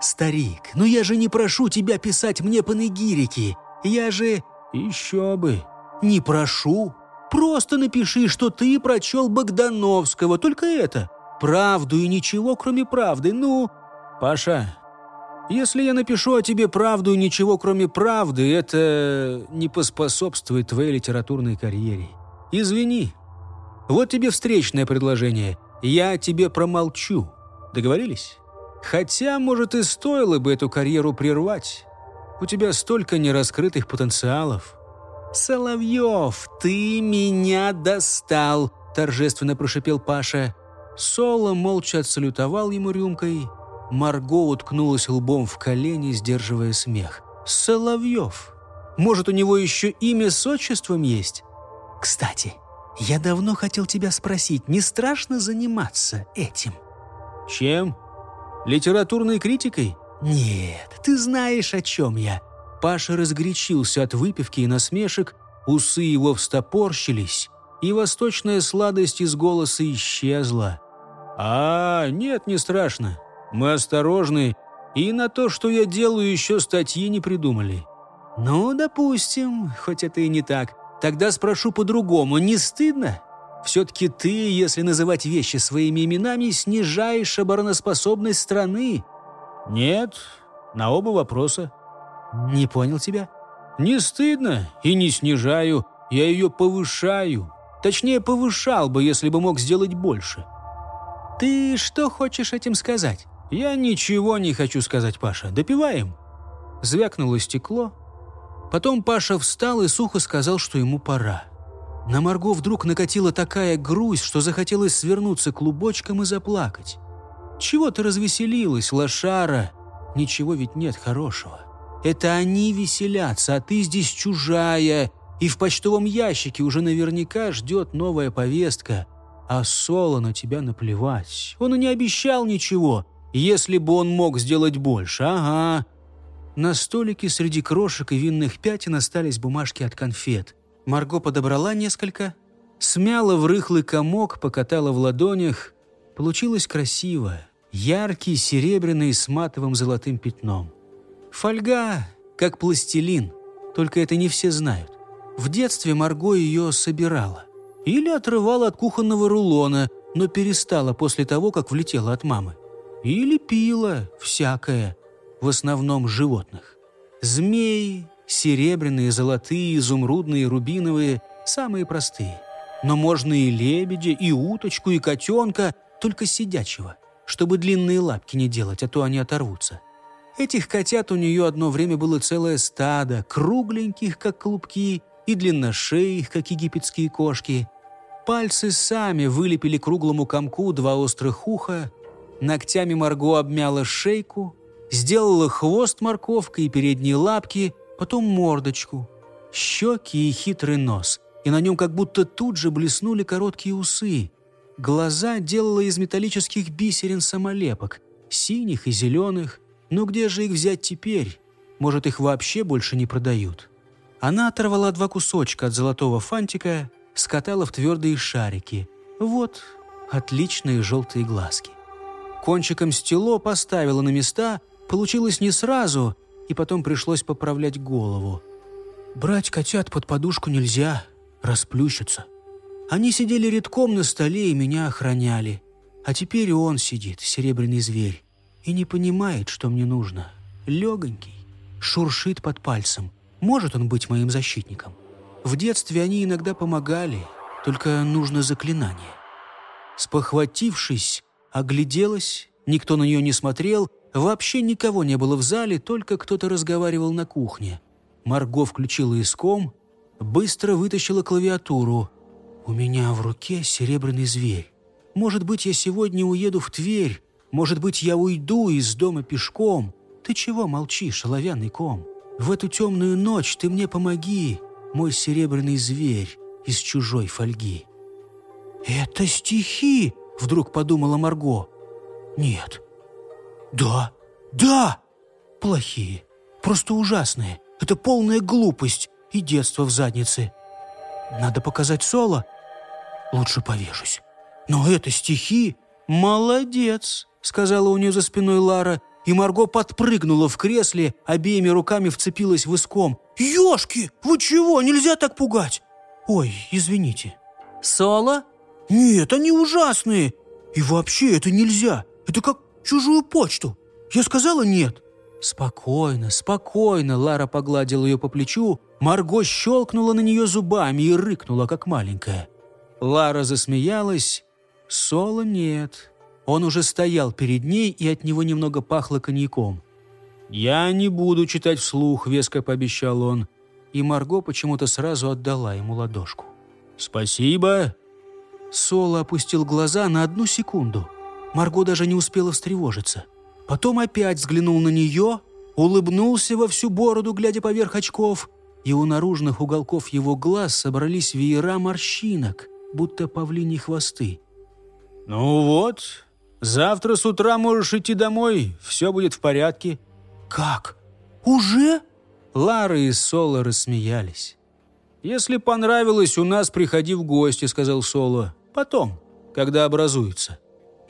Speaker 1: «Старик, ну я же не прошу тебя писать мне панегирики. Я же...»
Speaker 3: «Еще бы».
Speaker 1: «Не прошу. Просто напиши, что ты прочел Богдановского, только это. Правду и ничего, кроме правды. Ну...»
Speaker 3: «Паша, если я напишу о тебе правду и ничего, кроме правды, это не поспособствует твоей литературной карьере. Извини. Вот тебе встречное предложение. Я тебе промолчу. Договорились?» Хотя, может, и стоило бы эту карьеру прервать. У тебя столько нераскрытых потенциалов.
Speaker 1: «Соловьев, ты меня достал!» – торжественно прошипел Паша. Соло молча отсалютовал ему рюмкой. Марго уткнулась лбом в колени, сдерживая смех. «Соловьев! Может, у него еще имя с отчеством есть? Кстати, я давно хотел тебя спросить, не страшно заниматься этим?»
Speaker 3: «Чем?» Литературной критикой?
Speaker 1: Нет, ты знаешь, о чем я. Паша разгорячился от выпивки и насмешек, усы его встопорщились, и восточная сладость из голоса исчезла.
Speaker 3: «А, нет, не страшно. Мы осторожны, и на то, что я делаю, еще статьи не придумали».
Speaker 1: «Ну, допустим, хоть это и не так. Тогда спрошу по-другому. Не стыдно?» Все-таки ты, если называть вещи своими именами, снижаешь обороноспособность страны».
Speaker 3: «Нет, на оба вопроса».
Speaker 1: «Не понял тебя?»
Speaker 3: «Не стыдно и не снижаю. Я ее повышаю. Точнее, повышал бы, если бы мог сделать больше».
Speaker 1: «Ты что хочешь этим сказать?»
Speaker 3: «Я ничего не хочу сказать, Паша. Допиваем».
Speaker 1: Звякнуло стекло. Потом Паша встал и сухо сказал, что ему пора. На Марго вдруг накатила такая грусть, что захотелось свернуться клубочком и заплакать. «Чего ты развеселилась, лошара? Ничего ведь нет хорошего. Это они веселятся, а ты здесь чужая, и в почтовом ящике уже наверняка ждет новая повестка. А Соло на тебя наплевать. Он и не обещал ничего, если бы он мог сделать больше. Ага». На столике среди крошек и винных пятен остались бумажки от конфет – Марго подобрала несколько, смяла в рыхлый комок, покатала в ладонях. Получилось красиво, яркий, серебряный с матовым золотым пятном. Фольга, как пластилин, только это не все знают. В детстве Марго ее собирала. Или отрывала от кухонного рулона, но перестала после того, как влетела от мамы. Или пила всякое, в основном животных. Змеи, серебряные, золотые, изумрудные, рубиновые, самые простые. Но можно и лебедя, и уточку, и котенка, только сидячего, чтобы длинные лапки не делать, а то они оторвутся. Этих котят у нее одно время было целое стадо, кругленьких, как клубки, и длинношеих, как египетские кошки. Пальцы сами вылепили круглому комку два острых уха, ногтями Марго обмяла шейку, сделала хвост морковкой и передние лапки, потом мордочку, щеки и хитрый нос, и на нем как будто тут же блеснули короткие усы. Глаза делала из металлических бисерин самолепок, синих и зеленых, но где же их взять теперь? Может, их вообще больше не продают? Она оторвала два кусочка от золотого фантика, скатала в твердые шарики. Вот отличные желтые глазки. Кончиком стело поставила на места, получилось не сразу, и потом пришлось поправлять голову. Брать котят под подушку нельзя, расплющатся. Они сидели редком на столе и меня охраняли. А теперь он сидит, серебряный зверь и не понимает, что мне нужно. Легонький, шуршит под пальцем. Может он быть моим защитником? В детстве они иногда помогали, только нужно заклинание. Спохватившись, огляделась, никто на нее не смотрел, вообще никого не было в зале, только кто-то разговаривал на кухне. Марго включила иском, быстро вытащила клавиатуру. «У меня в руке серебряный зверь. Может быть, я сегодня уеду в Тверь, может быть, я уйду из дома пешком? Ты чего молчишь, оловянный ком? В эту темную ночь ты мне помоги, мой серебряный зверь из чужой фольги». «Это стихи!» — вдруг подумала Марго. «Нет». «Да, да!» «Плохие, просто ужасные. Это полная глупость и детство в заднице. Надо показать соло? Лучше повешусь. Но это стихи? Молодец!» — сказала у нее за спиной Лара, и Марго подпрыгнула в кресле, обеими руками вцепилась в иском. «Ешки! Вы чего? Нельзя так пугать!» «Ой, извините». «Соло?» «Нет, они ужасные! И вообще это нельзя! Это как чужую почту! Я сказала нет!» «Спокойно, спокойно!» Лара погладила ее по плечу. Марго щелкнула на нее зубами и рыкнула, как маленькая. Лара засмеялась. «Соло нет. Он уже стоял перед ней, и от него немного пахло коньяком. «Я не буду читать вслух», — веско пообещал он. И Марго почему-то сразу отдала ему ладошку. «Спасибо». Соло опустил глаза на одну секунду. Марго даже не успела встревожиться. Потом опять взглянул на нее, улыбнулся во всю бороду, глядя поверх очков, и у наружных уголков его глаз собрались веера морщинок, будто павлиньи хвосты. «Ну вот, Завтра с утра можешь идти домой, все будет в порядке». «Как? Уже?» Лара и Соло рассмеялись. «Если понравилось, у нас приходи в гости», — сказал Соло. «Потом, когда образуется».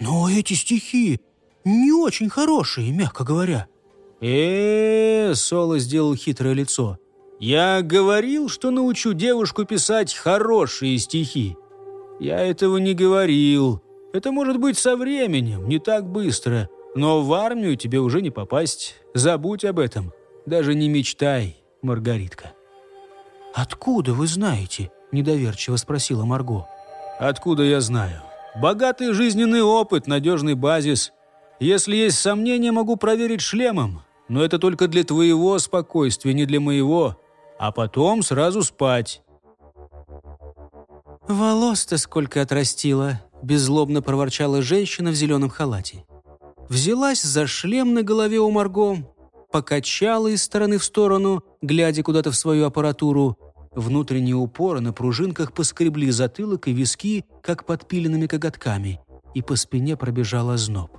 Speaker 1: «Но эти стихи не очень хорошие, мягко говоря».
Speaker 3: Э, -э, -э Соло сделал хитрое лицо. «Я говорил, что научу девушку писать хорошие стихи. Я этого не говорил. Это может быть со временем, не так быстро. Но в армию тебе уже не попасть. Забудь об этом. Даже не мечтай, Маргаритка».
Speaker 1: «Откуда вы знаете?» – недоверчиво спросила Марго.
Speaker 3: «Откуда я знаю? Богатый жизненный опыт, надежный базис. Если есть сомнения, могу проверить шлемом. Но это только для твоего спокойствия, не для моего. А потом сразу спать».
Speaker 1: «Волос-то сколько отрастила!» беззлобно проворчала женщина в зеленом халате. Взялась за шлем на голове у Марго, покачала из стороны в сторону, глядя куда-то в свою аппаратуру. Внутренние упоры на пружинках поскребли затылок и виски, как подпиленными коготками, и по спине пробежал озноб.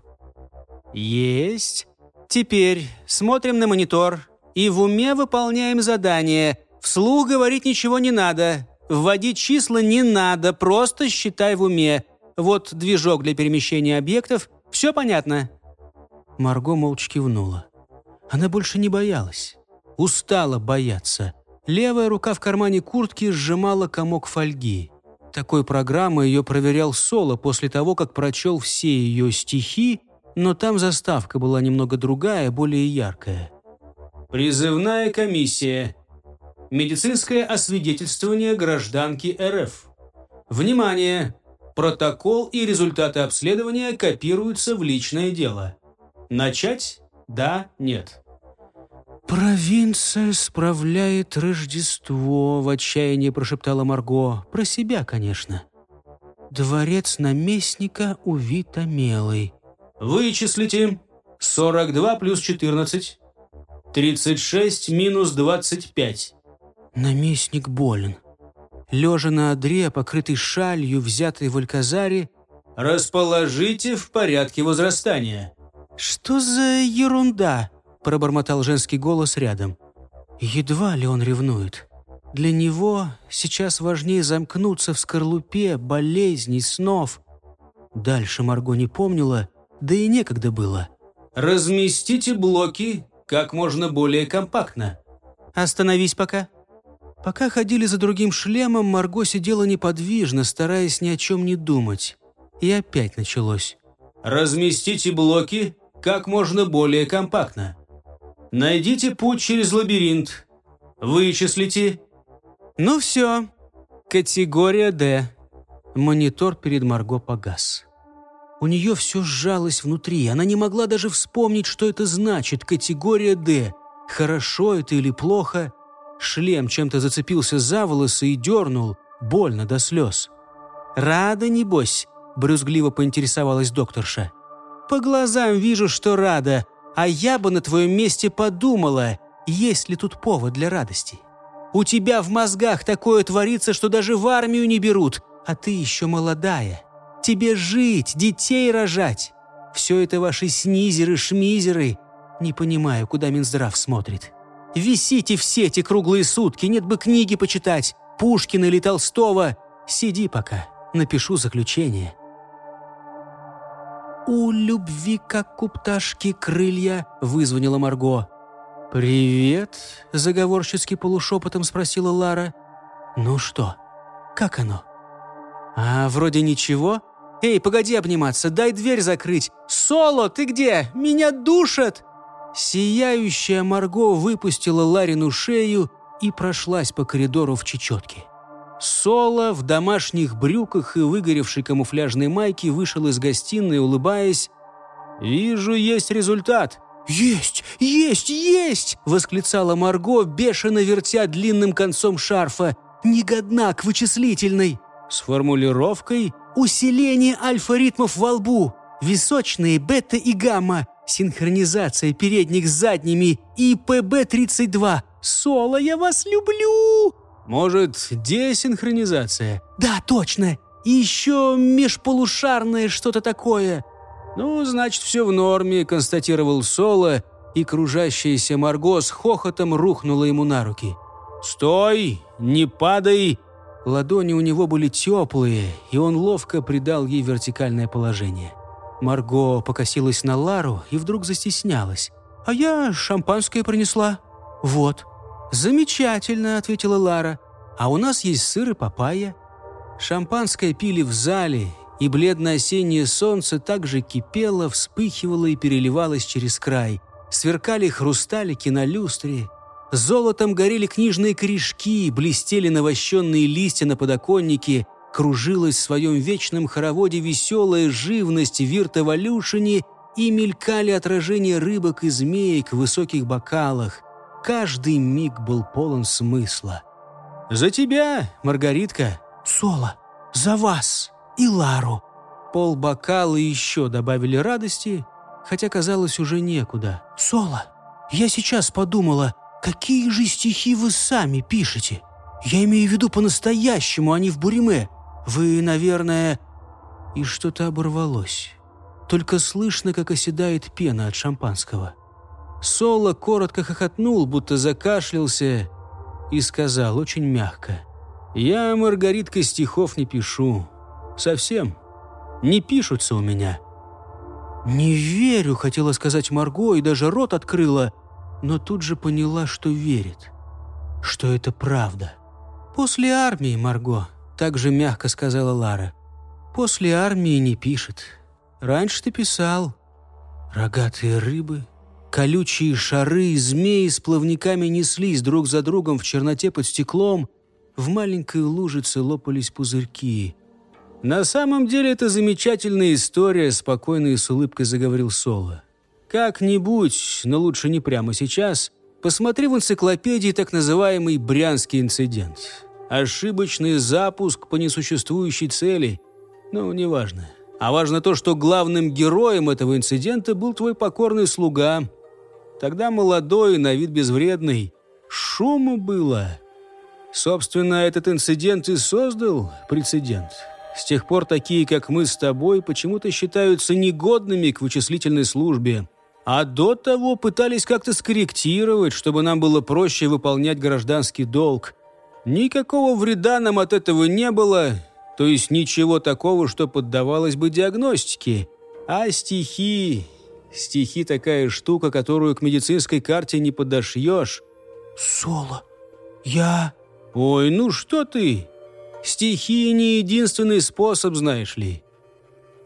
Speaker 1: «Есть! Теперь смотрим на монитор и в уме выполняем задание. Вслух говорить ничего не надо. Вводить числа не надо, просто считай в уме. Вот движок для перемещения объектов. Все понятно?» Марго молча кивнула. Она больше не боялась. Устала бояться. Левая рука в кармане куртки сжимала комок фольги. Такой программой ее проверял Соло после того, как прочел все ее стихи, но там заставка была немного другая, более яркая. «Призывная комиссия. Медицинское освидетельствование гражданки РФ. Внимание! Протокол и результаты обследования копируются в личное дело. Начать? Да, нет». «Провинция справляет Рождество», — в отчаянии прошептала Марго. «Про себя, конечно». «Дворец наместника увит омелой». «Вычислите. 42 плюс 14. 36 минус 25». Наместник болен. Лежа на одре, покрытый шалью, взятой в Альказаре, «Расположите в порядке возрастания». «Что за ерунда?» Пробормотал женский голос рядом. Едва ли он ревнует. Для него сейчас важнее замкнуться в скорлупе болезней, снов. Дальше Марго не помнила, да и некогда было. «Разместите блоки как можно более компактно». «Остановись пока». Пока ходили за другим шлемом, Марго сидела неподвижно, стараясь ни о чем не думать. И опять началось. «Разместите блоки как можно более компактно». Найдите путь через лабиринт. Вычислите. Ну все. Категория «Д». Монитор перед Марго погас. У нее все сжалось внутри. Она не могла даже вспомнить, что это значит. Категория «Д». Хорошо это или плохо? Шлем чем-то зацепился за волосы и дернул. Больно до слез. «Рада, небось?» – брюзгливо поинтересовалась докторша. «По глазам вижу, что рада. А я бы на твоем месте подумала, есть ли тут повод для радости. У тебя в мозгах такое творится, что даже в армию не берут, а ты еще молодая. Тебе жить, детей рожать. Все это ваши снизеры-шмизеры. Не понимаю, куда Минздрав смотрит. Висите в сети круглые сутки, нет бы книги почитать, Пушкина или Толстого. Сиди пока, напишу заключение. «У любви, как у пташки, крылья», — вызвонила Марго. «Привет», — заговорчески полушепотом спросила Лара. «Ну что, как оно?» «А, вроде ничего. Эй, погоди обниматься, дай дверь закрыть. Соло, ты где? Меня душат!» Сияющая Марго выпустила Ларину шею и прошлась по коридору в чечетке. Соло в домашних брюках и выгоревшей камуфляжной майке вышел из гостиной, улыбаясь. «Вижу, есть результат». «Есть! Есть! Есть!» — восклицала Марго, бешено вертя длинным концом шарфа. «Негодна к вычислительной!» С формулировкой «Усиление альфа-ритмов во лбу, височные бета и гамма, синхронизация передних с задними и ПБ-32. Соло, я вас люблю!»
Speaker 8: Может, десинхронизация?
Speaker 1: Да, точно. И еще межполушарное что-то такое.
Speaker 8: Ну, значит, все в норме, констатировал Соло, и кружащаяся Марго с хохотом рухнула ему на руки. «Стой! Не падай!» Ладони у него были теплые, и он ловко придал ей вертикальное положение. Марго покосилась на Лару и вдруг застеснялась. «А я шампанское принесла. Вот». «Замечательно», — ответила Лара. «А у нас есть сыр и папайя». Шампанское пили в зале, и бледное осеннее солнце также кипело, вспыхивало и переливалось через край. Сверкали хрусталики на люстре. Золотом горели книжные корешки, блестели навощенные листья на подоконнике, кружилась в своем вечном хороводе веселая живность в виртовалюшине и мелькали отражения рыбок и змеек в высоких бокалах – Каждый миг был полон смысла. «За тебя, Маргаритка!» «Соло! За вас! И Лару!» Пол бокала еще добавили радости, хотя казалось уже некуда. «Соло! Я сейчас подумала, какие же стихи вы сами пишете? Я имею в виду по-настоящему, а не в буриме. Вы, наверное...» И что-то оборвалось. Только слышно, как оседает пена от шампанского. Соло коротко хохотнул, будто закашлялся,
Speaker 9: и сказал очень мягко. «Я, Маргаритка, стихов не пишу. Совсем. Не пишутся у меня». «Не верю», — хотела сказать Марго, и даже рот открыла, но тут же поняла, что верит, что это правда. «После армии, Марго», — также мягко сказала Лара. «После армии не пишет. Раньше ты писал. Рогатые рыбы, колючие шары, змеи с плавниками неслись друг за другом в черноте под стеклом, в маленькой лужице лопались пузырьки. «На самом деле это замечательная история», — спокойно и с улыбкой заговорил Соло. «Как-нибудь, но лучше не прямо сейчас, посмотри в энциклопедии так называемый «Брянский инцидент». Ошибочный запуск по несуществующей цели. Ну, неважно. А важно то, что главным героем этого инцидента был твой покорный слуга. Тогда молодой, на вид безвредный. Шума было. Собственно, этот инцидент и создал прецедент. С тех пор такие, как мы с тобой, почему-то считаются негодными к вычислительной службе. А до того пытались как-то скорректировать, чтобы нам было проще выполнять гражданский долг. Никакого вреда нам от этого не было, то есть ничего такого, что поддавалось бы диагностике. А стихи... Стихи такая штука, которую к медицинской карте не подошьешь.
Speaker 1: Соло, я...
Speaker 9: Ой, ну что ты? Стихи не единственный способ, знаешь ли.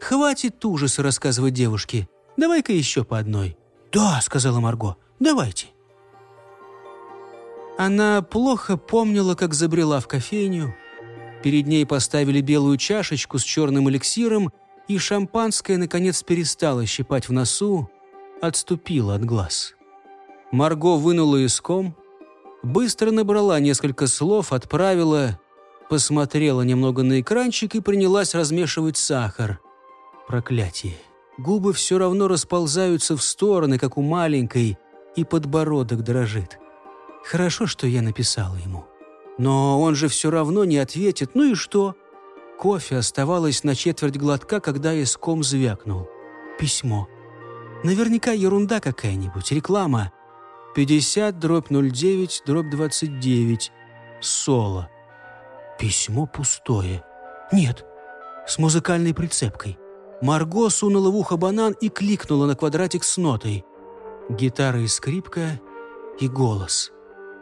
Speaker 1: Хватит ужасы рассказывать девушке. Давай-ка еще по одной.
Speaker 9: Да, сказала Марго, давайте.
Speaker 1: Она плохо помнила, как забрела в кофейню. Перед ней поставили белую чашечку с черным эликсиром, и шампанское, наконец, перестало щипать в носу, отступило от глаз. Марго вынула иском, быстро набрала несколько слов, отправила посмотрела немного на экранчик и принялась размешивать сахар. Проклятие. Губы все равно расползаются в стороны, как у маленькой, и подбородок дрожит. Хорошо, что я написала ему. Но он же все равно не ответит. Ну и что? Кофе оставалось на четверть глотка, когда иском звякнул. Письмо. Наверняка ерунда какая-нибудь, реклама. 50 дробь 09 дробь 29. Соло. Письмо пустое. Нет, с музыкальной прицепкой. Марго сунула в ухо банан и кликнула на квадратик с нотой. Гитара и скрипка, и голос.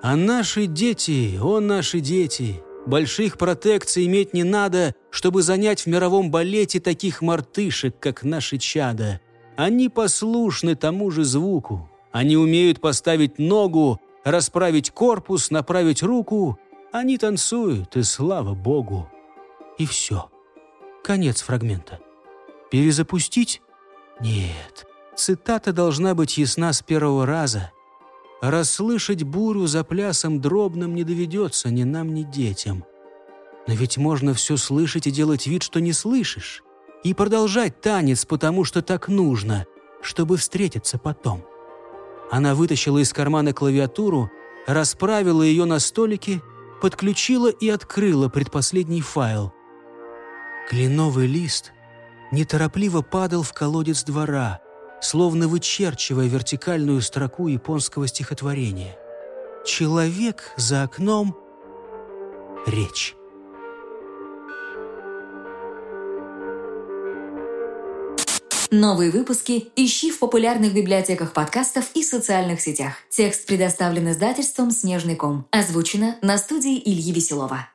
Speaker 1: «А наши дети, о наши дети! Больших протекций иметь не надо, чтобы занять в мировом балете таких мартышек, как наши чада. Они послушны тому же звуку. Они умеют поставить ногу, расправить корпус, направить руку, они танцуют, и слава богу. И все. Конец фрагмента. Перезапустить? Нет. Цитата должна быть ясна с первого раза. Расслышать бурю за плясом дробным не доведется ни нам, ни детям. Но ведь можно все слышать и делать вид, что не слышишь. И продолжать танец, потому что так нужно, чтобы встретиться потом. Она вытащила из кармана клавиатуру, расправила ее на столике — подключила и открыла предпоследний файл. Кленовый лист неторопливо падал в колодец двора, словно вычерчивая вертикальную строку японского стихотворения. «Человек за окном. Речь».
Speaker 5: Новые выпуски ищи в популярных библиотеках подкастов и социальных сетях. Текст предоставлен издательством «Снежный ком». Озвучено на студии Ильи Веселова.